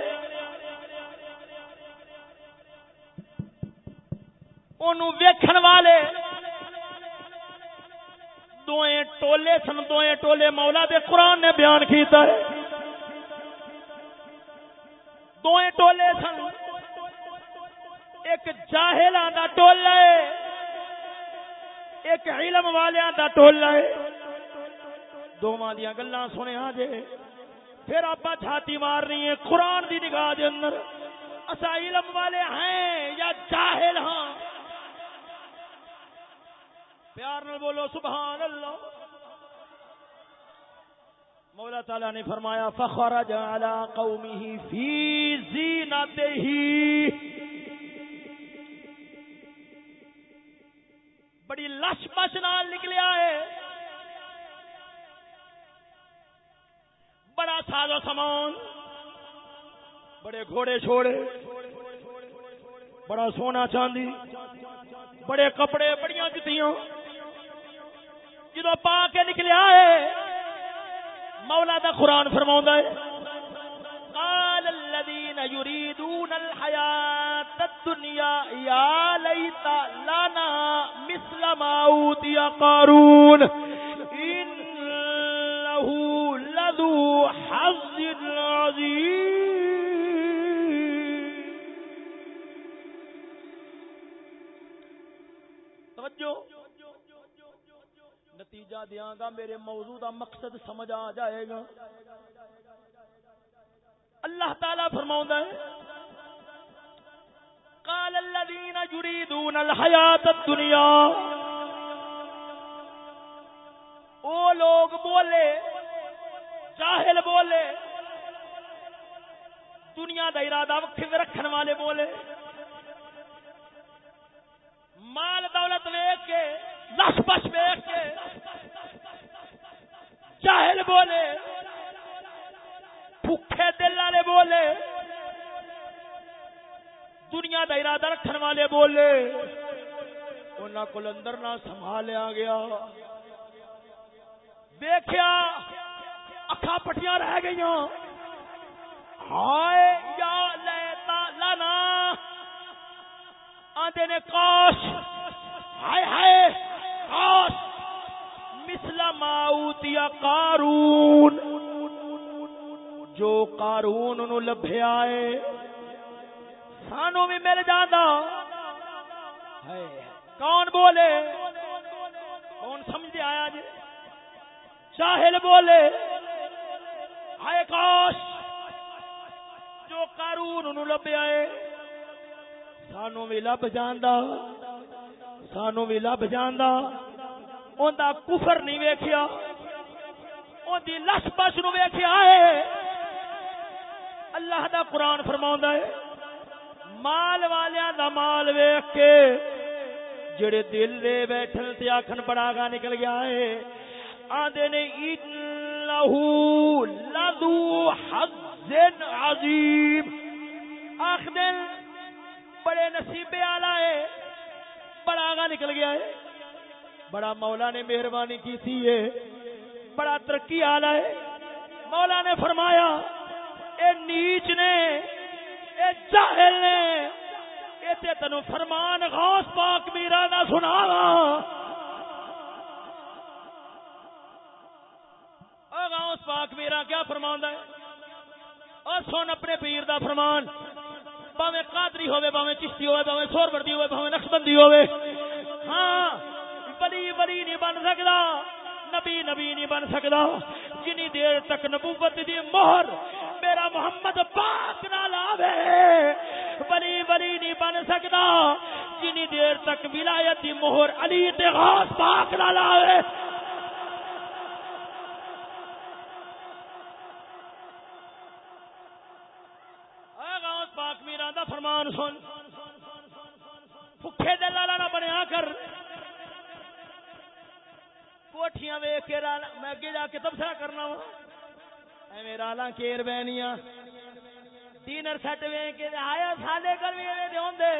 ویکھن والے دوئیں ٹولے سن، دوئیں ٹولے مولا دے قرآن نے بیان کیتا ہے۔ دوئیں ٹولے سن۔ ایک جاہلاں دا ٹولا ہے، ایک علم والیاں دا ٹولا ہے۔ دوواں دیاں گلاں سنیا جے۔ پھر آپ چھاتی مارنی ہے قرآن دی نگاہ دے اندر۔ اسا علم والے ہیں یا جاہل ہاں؟ پیار نہ بولو، سبحان اللہ۔ مولا تعالی نے فرمایا، فخرج على قومه في زینته بڑی لش پش نال نکلیا ہے۔ بڑا ساز و سامان، بڑے گھوڑے چھوڑے، بڑا سونا چاندی، بڑے کپڑے، بڑیاں جتیاں۔ جدو پا کے نکلیا ہے، مولا دا قرآن فرما ہے، قال الذين يريدون الحياة الدنيا يا ليت لنا مثل ما أوتي قارون۔ حظ عظيم توجہ. نتیجہ دیاں گا، میرے موضوع دا مقصد سمجھ آ جائے گا۔ اللہ تعالی فرماؤں ہے، قال الذين يريدون الحياة الدنيا۔ او لوگ بولے جاہل بولے۔ دنیا دا ارادہ وقت رکھن والے بولے۔ مال دولت ویک کے لش پش ویک کے جاہل بولے۔ بھوکے دل والے بولے۔ دنیا دا ارادہ رکھن والے بولے۔ انہاں کو اندر نہ سنبھالیا گیا۔ دیکھیا اکھا پٹیاں رہ گئی ہائے یا لیتا لنا آندے نے کاش ہائے ہائے کاش مثل ماؤتیا قارون جو قارون نو لبھیا ہے سانو بھی مل جانا کون بولے کون سمجھ آیا جی چاہل بولے ہائے کاش جو قارون نو لبھیا ہے سانو بھی لب جانا سانو بھی لب جانا اوندا کفر نہیں ویکھیا اون لش پش نو ویکھیا ہے۔ اللہ دا قرآن فرما ہے، مال والیاں دا مال ویخ کے جڑے دل دے بیٹھن تے آکھن بڑا گا نکل گیا ہے آدھے نے انہو لذو حظ عظیم آخ دن بڑے نصیبے آلہ ہے، بڑا آگا نکل گیا ہے۔ بڑا مولا نے مہربانی کی تھی ہے۔ بڑا ترقی آلہ ہے۔ مولا نے فرمایا، اے نیچ نے، اے جاہل نے اے تے تنو فرمان غوث پاک میرا نہ سنا غوث پاک میرا کیا فرمان ہے؟ اور سن اپنے پیر دا فرمان۔ باویں قادری ہوے باویں چشتی ہوے باویں سور وردی ہوے باویں نقشبندی ہوے ہاں ولی ولی نہیں بن سکدا، نبی نبی نہیں بن سکدا۔ جنی دیر تک نبوت دی مہر میرا محمد پاک نہ لاوے ولی ولی نہیں بن سکدا، جنی دیر تک ولایت دی مہر علی تے غوث پاک نہ لاوے فرمان سن۔ بھوکے دل والا نہ بنیا کر۔ کوٹیاں ویخ کے میں اگے جا کے تبصرہ کرنا وا۔ ایویں رالا کیر بہنیاں۔ ڈینر سیٹ ویخ کے آیا سالے کل بھی ایویں دے ہوندے۔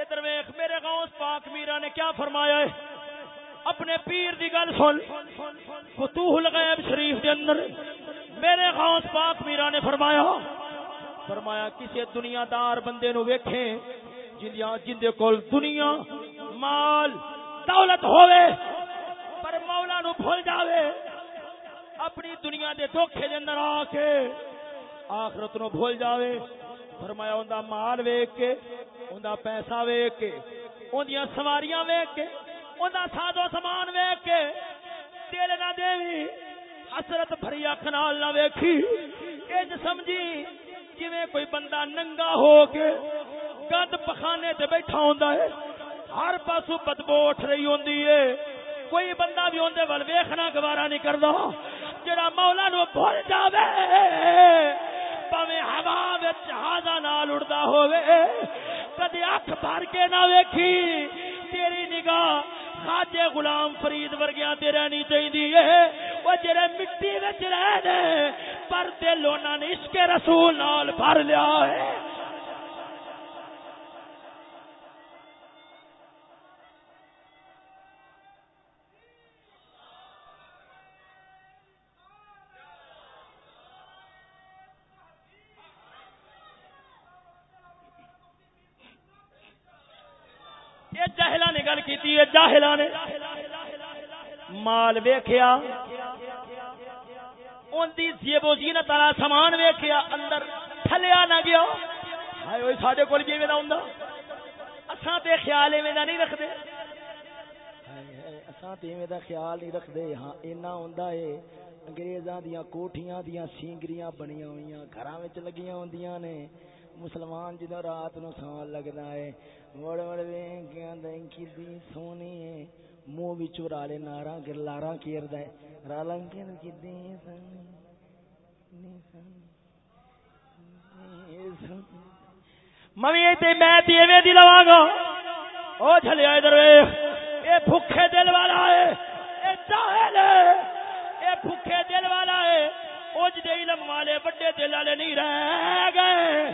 ادھر ویخ میرے گاؤں پاک میرا نے کیا فرمایا ہے؟ اپنے پیر دی گل سن۔ فتوح الغیب شریف کے اندر میرے گاؤں پاک میرا نے فرمایا فرمایا، کسی دنیا دار بندے نو ویکھے جن دے کول دنیا، مال، دولت ہوئے پر مولا نو بھول جاوے، اپنی دنیا دے دھوکھے دے اندر آ کے آخرت نو بھول جاوے۔ فرمایا اوندا مال ویکھ کے اوندا پیسہ ویکھ کے اوندیاں سواریاں ویکھ کے اوندا سادو سامان ویکھ کے، دل نہ دیوی، حسرت بھری اکھ نال نہ ویکھی۔ اج سمجھی جی کوئی بندہ ننگا ہو کے گد پخانے تے بیٹھا ہوندا ہے، ہر پاسو بدبو اٹھ رہی ہوندی ہے۔ کوئی بندہ بھی اندر ول ویکھنا گوارا نہیں کردا، جڑا مولا نو بھول جاوے، پاویں ہوا وچ جہازاں نال اڑدا ہوے کدی اکھ بھر کے نہ ویکھی، تیری نگاہ خاجے غلام فرید ورگیاں تے رہنی چاہیے وہ جڑے مٹی وچ رہنے پر دل انہاں نے عشق رسول نال بھر لیا ہے۔ مال ویخیا زیب و زینت والا سامان ویخیا اندر تھلیا نہ گیا۔ سڈے کول بھی ایویں ہوں اساں تے خیال ایویں دا نہیں رکھتے اساں تے ایویں دا خیال نہیں رکھتے ہاں اینا ہوندا ہے انگریزاں دیاں، کوٹھیاں دیاں سینگریاں بنیاں ہوئیاں، گھراں وچ لگیاں ہوندیاں نے۔ مسلمان جدو رات نو سان لگتا ہے مڑ مڑ وی سونی ہے منہ بھی چورا نارا گر لارا کیرد ہے۔ رالنگ ممی تے میں تے ایویں دی لواں گا۔ او جھلیا ادھر اے بھوکے دل والا ہے، اے جاہل ہے۔ اے بھوکے دل والا ہے۔ اوج دے علم والے بڑے دل والے نہیں رہ گئے۔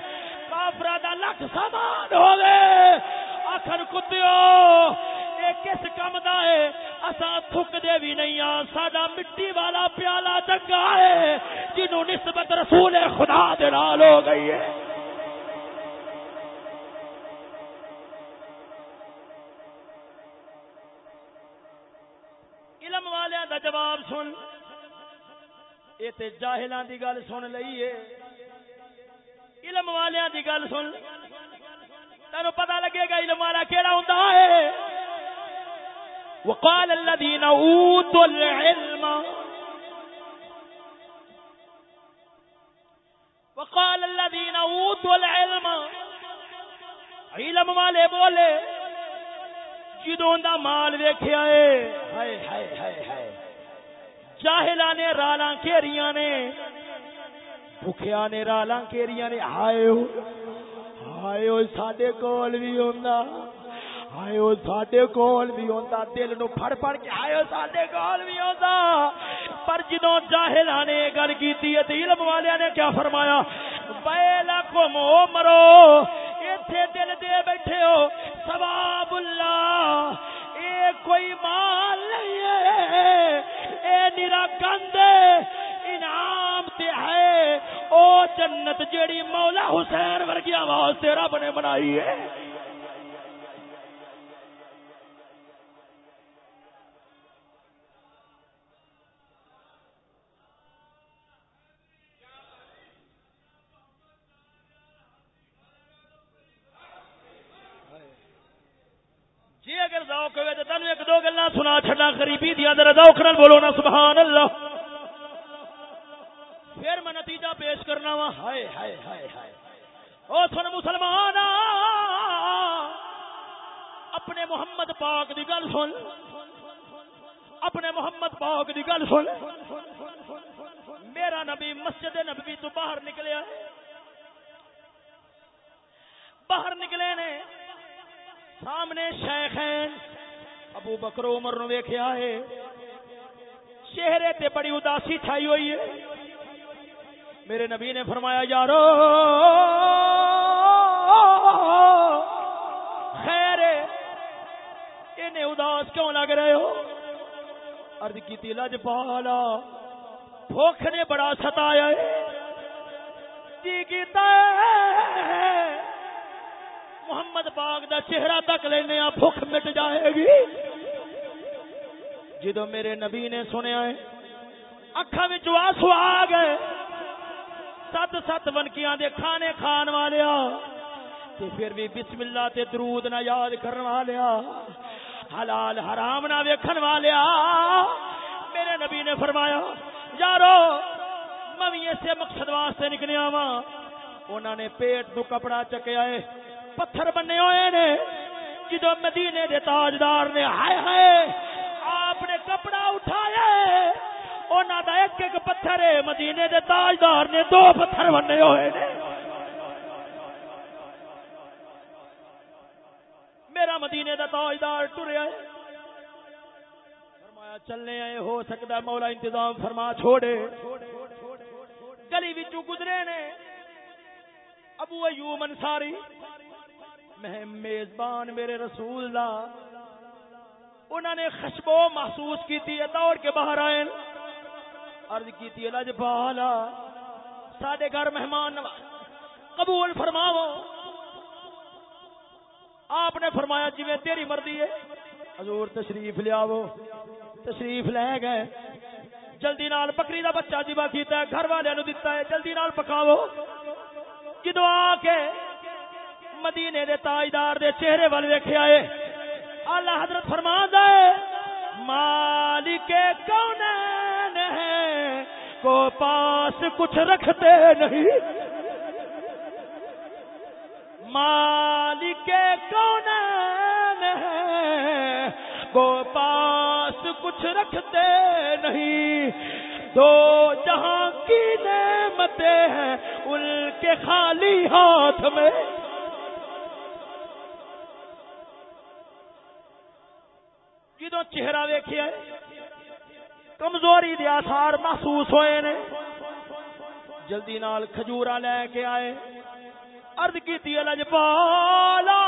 کافرا دا لکھ سامان ہو گئے۔ آخر کتو یہ کس کم دا ہے؟ اسا تھک دے بھی نہیں آ ساڈا مٹی والا پیالہ چنگا ہے جنوں نسبت رسول خدا دے نال ہو گئی ہے۔ علم والے دا جواب سن۔ یہ تے جاہلاں دی گل سن لئیے علم والوں کی گل سن۔ تین پتا لگے گا علم والا کہڑا ہوں ہے؟ وقال الذين اوتوا العلم. وقال الذين اوتوا العلم. علم والے بولے، جدوں دا مال ویکھیا ہے ہائے ہائے ہائے ہائے۔ جاہلاں نے رالاں کھیریاں نے بھوکیا نے رالا کیریاں نے آئے ہو آئے ہو سڈے کول بھی ہوں ہائے وہ ساڈے کول بھی ہوندا دل نو پھڑ پھڑ کے ہائے وہ ساڈے کول بھی ہوندا پر جدوں جاہلاں نے گل کیتی ہے علم والےاں نے کیا فرمایا بیلکم او مرو ایتھے دل دے بیٹھے ہو ثواب اللہ اے کوئی مال نہیں ہے اے نرا گند انعام تے ہے او جنت جیڑی مولا حسین ورگیا واسطے رب نے بنائی ہے جی اگر ذوق ہوئے تو تینوں ایک دو گلا سنا چھڈا غریبی دیا ذرا ذوق نال بولو نا، سبحان اللہ۔ پھر میں نتیجہ پیش کرنا وا۔ ہائے ہائے ہائے ہائے۔ او سن مسلمان، اپنے محمد پاک دی گل سن۔ اپنے محمد پاک دی گل سن۔ میرا نبی مسجد نبوی تو باہر نکلیا۔ باہر نکلے نے۔ سامنے شیخین ابو بکر عمر نو ویکھیا ہے۔ چہرے تے بڑی اداسی چھائی ہوئی ہے۔ میرے نبی نے فرمایا، یارو، خیر انہیں اداس کیوں لگ رہے ہو؟ ارد کی لج پالا، بھوک نے بڑا ستایا ہے۔ جی کیتا ہے۔ محمد باغ دا چہرہ تک لینے بھوک مٹ جائے گی۔ جدو میرے نبی نے سنیا ہے اکھا وچ آنسو آ گئے۔ سات سات ونکیاں دے کھانے کھان والیا تے پھر بھی بسم اللہ تے درود نہ یاد کرن والیا حلال حرام نہ ویکھن والیا میرے نبی نے فرمایا، یارو، میں بھی اسے مقصد واسطے نکلیا وا انہوں نے پیٹ نو کپڑا چکیا ہے، پتھر بنے ہوئے نے۔ جدو مدینے دے تاجدار نے، ہائے ہائے انہوں دا ایک ایک پتھر ہے۔ مدینے دے تاجدار نے دو پتھر بنے ہوئے نے۔ میرا مدینے دا تاجدار ٹریا ہے۔ فرمایا، چلنے آئے، ہو سکتا مولا انتظام فرما چھوڑے۔ گلی وچوں گزرے نے۔ ابو ایوب انصاری، میں میزبان میرے رسول دا۔ انہوں نے خشبو محسوس کی تھی دوڑ کے باہر آئے۔ عرض کی تھی لج بالا ساڈے گھر مہمان نواز قبول فرماو آپ نے فرمایا جی میں تیری مرضی ہے، حضور تشریف لیاو تشریف لے گئے۔ جلدی نال بکری دا بچہ جبا کیتا ہے، گھر والے نو دتا ہے، جلدی نال پکاو جدو آ کے مدینے دے تاجدار دے چہرے وال ویکھے آئے، اللہ حضرت فرما دے مالک کون ہے؟ کو پاس کچھ رکھتے نہیں۔ مالک کون کو پاس کچھ رکھتے نہیں۔ دو جہاں کی نعمتیں ہیں، ان کے خالی ہاتھ میں۔ جدو چہرہ ویکھیا کمزوری دے آثار محسوس ہوئے نے۔ جلدی نال کھجورا لے کے آئے۔ ارد کی لجپالا۔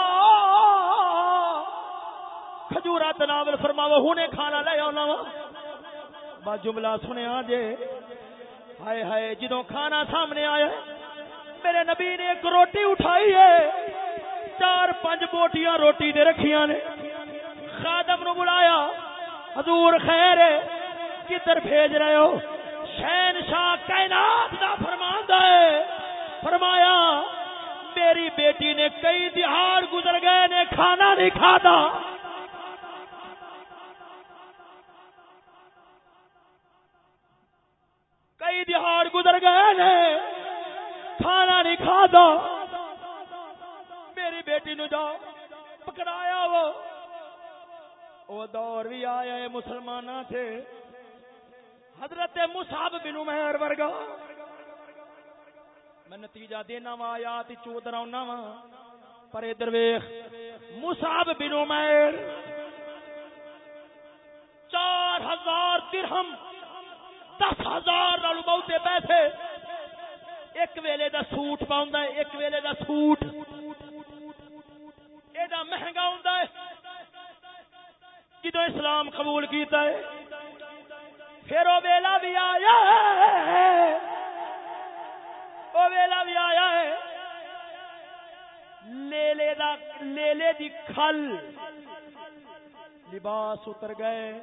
کھجورا تناول فرماو ہنے کھانا لے آنا وا۔ با جملہ سنیا جے۔ ہائے ہائے جدو کھانا سامنے آیا، میرے نبی نے ایک روٹی اٹھائی ہے۔ چار پانچ بوٹیاں روٹی دے رکھیاں نے۔ خادم نو بلایا، حضور خیر کدھر بھیج رہے ہو؟ شہن شاہ کائنات دا فرماندا ہے۔ فرمایا، میری بیٹی نے کئی دہاڑ گزر گئے، نے کھانا نہیں کھادا کئی دہاڑ گزر گئے، نے کھانا نہیں کھادا میری بیٹی نو جاؤ پکڑایا وہ۔ وہ دور بھی آیا ہے مسلمان تھے۔ حضرت مصعب بن عمر ورگا۔ میں نتیجہ دینا وا آیات چو دراونا وا۔ پر ادھر ویکھ، مصعب بن عمیر چار ہزار درہم، دس ہزار نال بہتے پیسے۔ ایک ویلے دا سوٹ پاؤں ایک ویلے دا سوٹ۔ ایڈا مہنگا ہوں جدو اسلام قبول کیتا ہے پھر وہ ویلا بھی آیا وہ ویلا بھی آیا ہے۔ لے لے دا لے لے دی کھل۔ لباس اتر گئے۔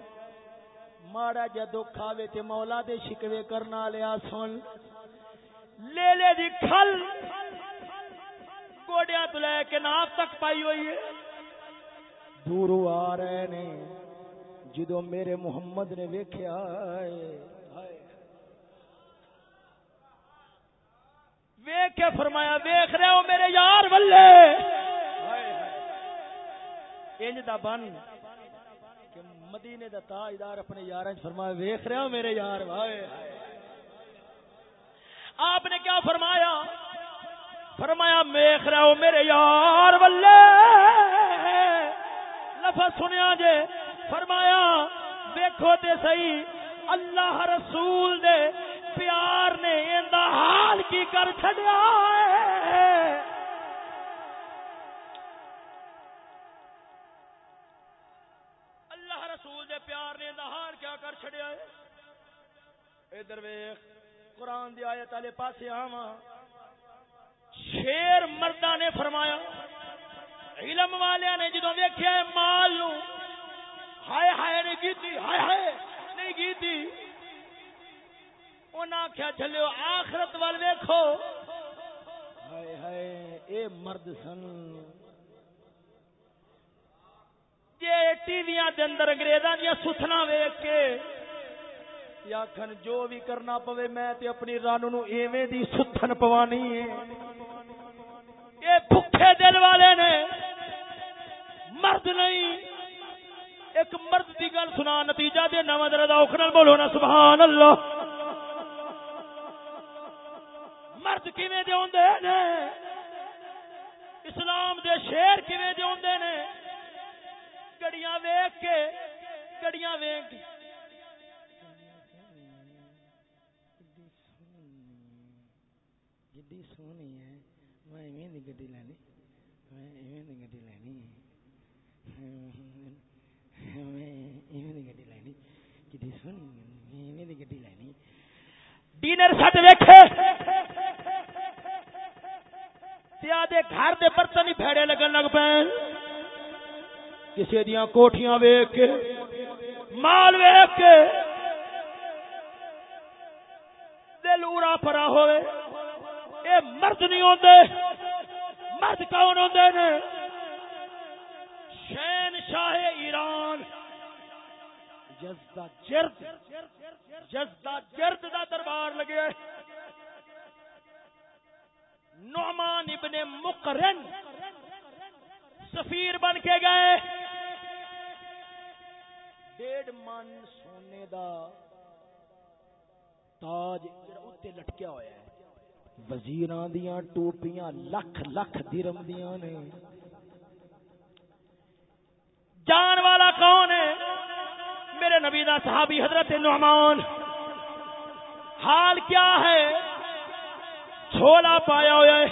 ماڑا جا دکھ آوے تے مولا دے شکوے کرنا لیا سن۔ لے لے دی کھل۔ گوڑیا تو لے کے ناف تک پائی ہوئی ہے۔ دورو آ رہے نے۔ جدو میرے محمد نے ویکھیا ویک کے فرمایا ویخ رہے ہو میرے یار بلے انج دا بن کہ مدینے دا تاجدار اپنے یار فرمایا ویخ رہے ہو میرے یار بھائی آپ نے کیا فرمایا؟ فرمایا ویخ رہے ہو میرے یار بلے لفظ سنیا جے۔ فرمایا، دیکھو تے صحیح، اللہ رسول دے پیار نے اندا حال کی کر چھڈیا اللہ رسول دے پیار نے اندا حال کیا کر چھڈیا ہے؟ ادھر ویکھ، قرآن دی آیت والے پاسے آواں۔ شیر مردہ نے فرمایا، علم والے نے جدو ویکھیا مال نو ہائے ہائے نہیں کیتی ہائے ہائے نہیں کیتی انہاں آکھیا چلو آخرت وال ویکھو۔ ہائے ہائے، اے مرد سن۔ جے ٹی ویاں دے اندر انگریزاں دی ستھنا ویکھ کے یا کھن جو بھی کرنا پوے، میں تے اپنی رانو نو ایویں دی ستھن پوانی ہے۔ اے بھکھے دل والے نے، مرد نہیں۔ ایک مرد دی گل سنا، نتیجہ دے نو درد اوکھنال بولو نا سبحان اللہ مرد کیویں دے ہوندے نے؟ اسلام دے شیر کیویں دے ہوندے نے؟ گڑیاں ویکھ کے، گڑیاں ویکھ جدی سونی ہے۔ میں ایویں دی گڈی لینی، میں ایویں دی گڈی لینی۔ ڈینر سٹ ویکھے تیا دے گھر دے برتن ہی پھیڑے لگن لگ پے کسی دیاں کوٹھیاں ویکھ کے مال ویکھ کے دل اورا پرا ہوئے اے مرد نہیں ہوندے مرد کون ہوندے نے شین شاہ ایران۔ جذبہ جرد جذبہ جرد دا دربار لگے۔ نعمان ابن مقرن سفیر بن کے گئے۔ ڈیڑھ من سونے دا تاج جڑا اوتے لٹکیا ہویا ہے۔ وزیراں دیاں ٹوپیاں لکھ لکھ درم دیاں نے۔ جان والا کون ہے؟ میرے نبی دا صحابی حضرت نعمان۔ حال کیا ہے؟ چھولا پایا ہوا ہے۔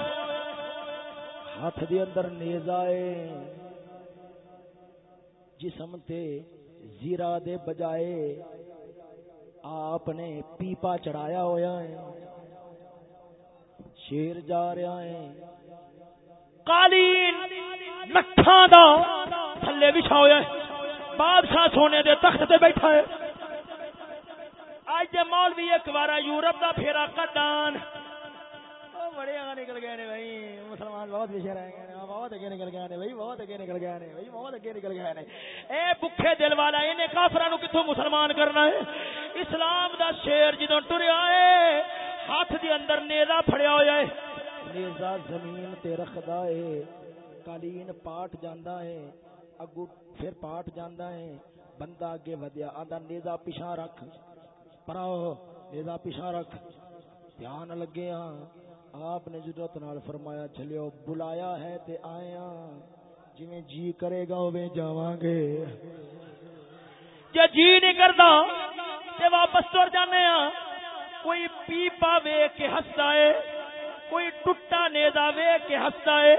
ہاتھ دے اندر نیزا ہے جسم تے زیرا دے بجائے آپ نے پیپا چڑھایا ہویا ہے۔ شیر جا رہا ہے۔ قالین، لکھاں دا تھلے بچھا ہوا ہے۔ بادشاہ سونے دے تخت تے بیٹھا ہے۔ آج دے مولوی ایک بارا یورپ دا پھیرا کڈان بڑے آگے نکل گئے نے بھائی۔ مسلمان بہت پیچھے رہ گئے بہت اگے نکل گئے نے بھائی۔ بہت اگے نکل گئے نے بھائی۔ بہت اگے نکل گئے نے۔ اے بکھے دل والا انہیں کافرانو کتھوں مسلمان کرنا ہے؟ اسلام دا شیر جدوں ٹریا ہے، ہاتھ دے اندر نیزا پھڑیا ہویا ہے۔ نیزا زمین تے رکھدا ہے، قالین پاٹ جاندا ہے اگو پھر پاٹ جاندا ہے، بندہ اگے ودیا، آندا نیزا پیچھا رکھ۔ پراؤ، نیزا پیچھا رکھ۔ دھیان لگے ہاں۔ آپ نے ضرورت نال فرمایا، چلیو، بلایا ہے تے آیا ہاں۔ جی جی کرے گا وہ جاواں گے۔ جی جی نہیں کرتا تے واپس تر جانے ہاں کوئی پیپا وے کے ہستا ہے۔ کوئی ٹوٹا نیدا وے کے ہستا ہے،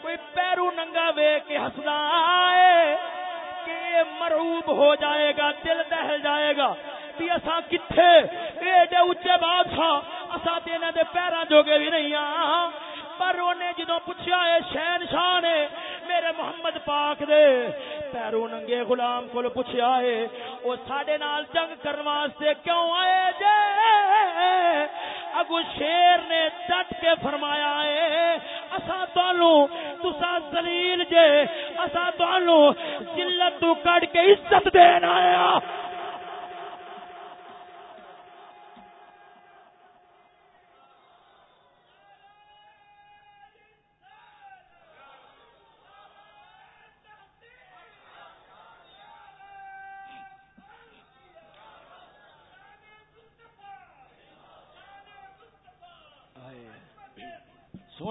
کوئی پیرو ننگا وے کے ہسدا ہے۔ کہ مرعوب ہو جائے گا، دل دہل جائے گا۔ بھی اسا کتھے؟ ایڈے اچے بادشاہ اسا تے انہاں دے پیراں جوگے بھی نہیں ہاں پر انہیں جدوں پوچھا ہے شہن شاہ نے میرے محمد پاک دے پیرو ننگے غلام کو پوچھا ہے وہ ساڈے نال جنگ کرن واسطے کیوں آئے جے؟ اگو شیر نے ڈٹ کے فرمایا ہے اسا تانوں تسا ذلیل جے اسا تانوں ذلت تو کڈ کے عزت دین آیا۔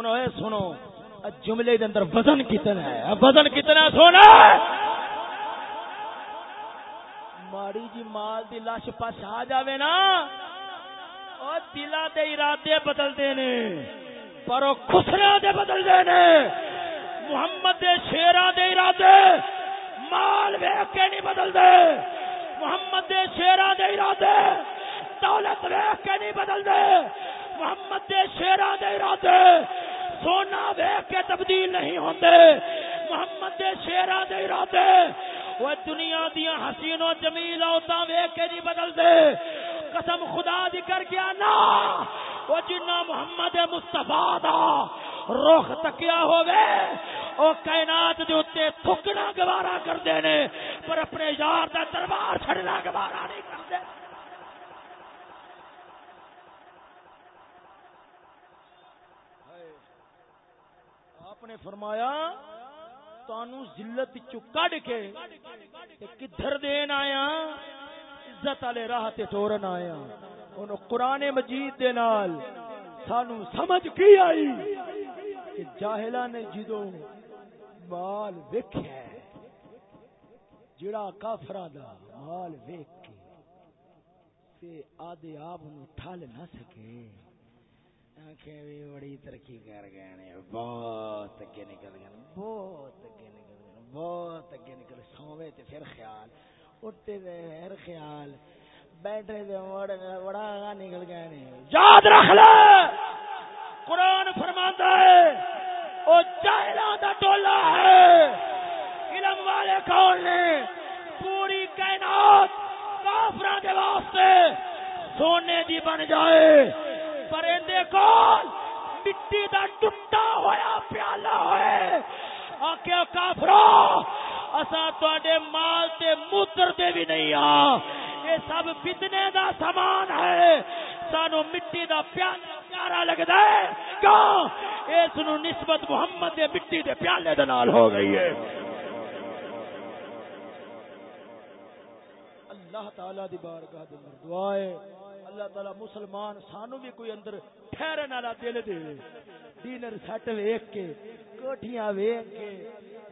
سنو اے سنو جملے دے اندر وزن کتنا ہے وزن کتنا سونا ماڑی جی مال دی لاش پاس آ جاوے نا او دلا دے ارادے بدل دے نے پر او خسرا دے بدل دے نے محمد دے شیرا دے ارادے مال ویکھ کے نہیں بدل دے محمد دے شیرا دے ارادے دولت ویکھ کے نہیں بدل دے محمد دے شیرا دے ارادے سونا ویکھ کے تبدیل نہیں ہوتے محمد دے شیرا دے ارادے۔ وہ دنیا دیا حسین و جمیل اوتا ویکھ کے نہیں بدل دے قسم خدا دی کر کے نا وہ جنہ محمد مصطفیٰ دا رخ تکیا ہوئے او کائنات دے اوتے تھکنا گوارا کر دینے پر اپنے یار دا دربار چھڑنا گوارا نہیں کر دے آپ نے فرمایا تانو ذلت چو کڈ کے کدھر دین آیا؟ عزت والے راہ تے ٹورن آیا۔ اونوں قران مجید دے نال سانو سمجھ کی آئی کہ جاہلاں نے جدوں مال ویکھیا جڑا کافراں دا مال ویکھ کے تے آدے آپ نو ٹھل نہ سکے۔ آنکھیں بھی بڑی ترقی کر گئے نے بہت اگے نکل گئے بہت اگے نکل گئے بہت اگے نکل سوے تے پھر خیال۔ اٹھتے تے پھر خیال۔ بیٹھے تے مڑ بڑا آگا نکل گئے نے یاد رکھ لے! قرآن فرماندا ہے، او جاہلاں دا ٹولا ہے۔ علم والے کون نے؟ پوری کائنات کافراں دے واسطے سونے دی بن جائے۔ پرندے کول مٹی دا ٹوٹا ہویا پیالہ ہوئے آکے کافرو اسا تواڈے مال تے موتر دے بھی نہیں آ۔ یہ سب فتنے دا سامان ہے۔ سانو مٹی دا پیالہ پیارا لگدا ہے۔ کیوں؟ اس نو نسبت محمد دے مٹی دے پیالے دے نال ہو گئی ہے۔ اللہ تعالی دی بارگاہ دے اندر دعا ہے۔ اللہ تعالی مسلمان سانو بھی کوئی اندر ٹھہرن والا دل دے۔ ڈینر سیٹ ویکھ کے کوٹھیاں ویکھ کے،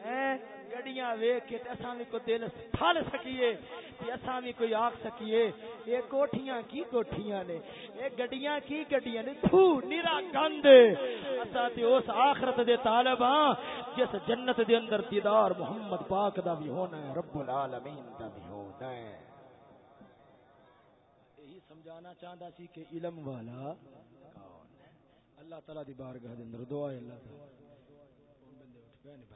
ہیں، گڈیاں ویکھ کے تے اساں بھی کوئی دل ٹھل سکیے، تے اساں بھی کوئی آکھ سکیے۔ یہ کوٹھیاں کی کوٹھیاں نے؟ یہ گڈیاں کی گڈیاں نے؟ تھو، نیرا گند۔ اساں تے اس آخرت دے طالب ہاں جس جنت دے اندر دیدار محمد پاک دا بھی ہونا ہے، رب العالمین دا بھی ہونا ہے۔ سمجھانا چاہتا سی کہ علم والا کون ہے؟ اللہ تعالی دی بارگاہ دے اندر دعا ہے اللہ تعالی۔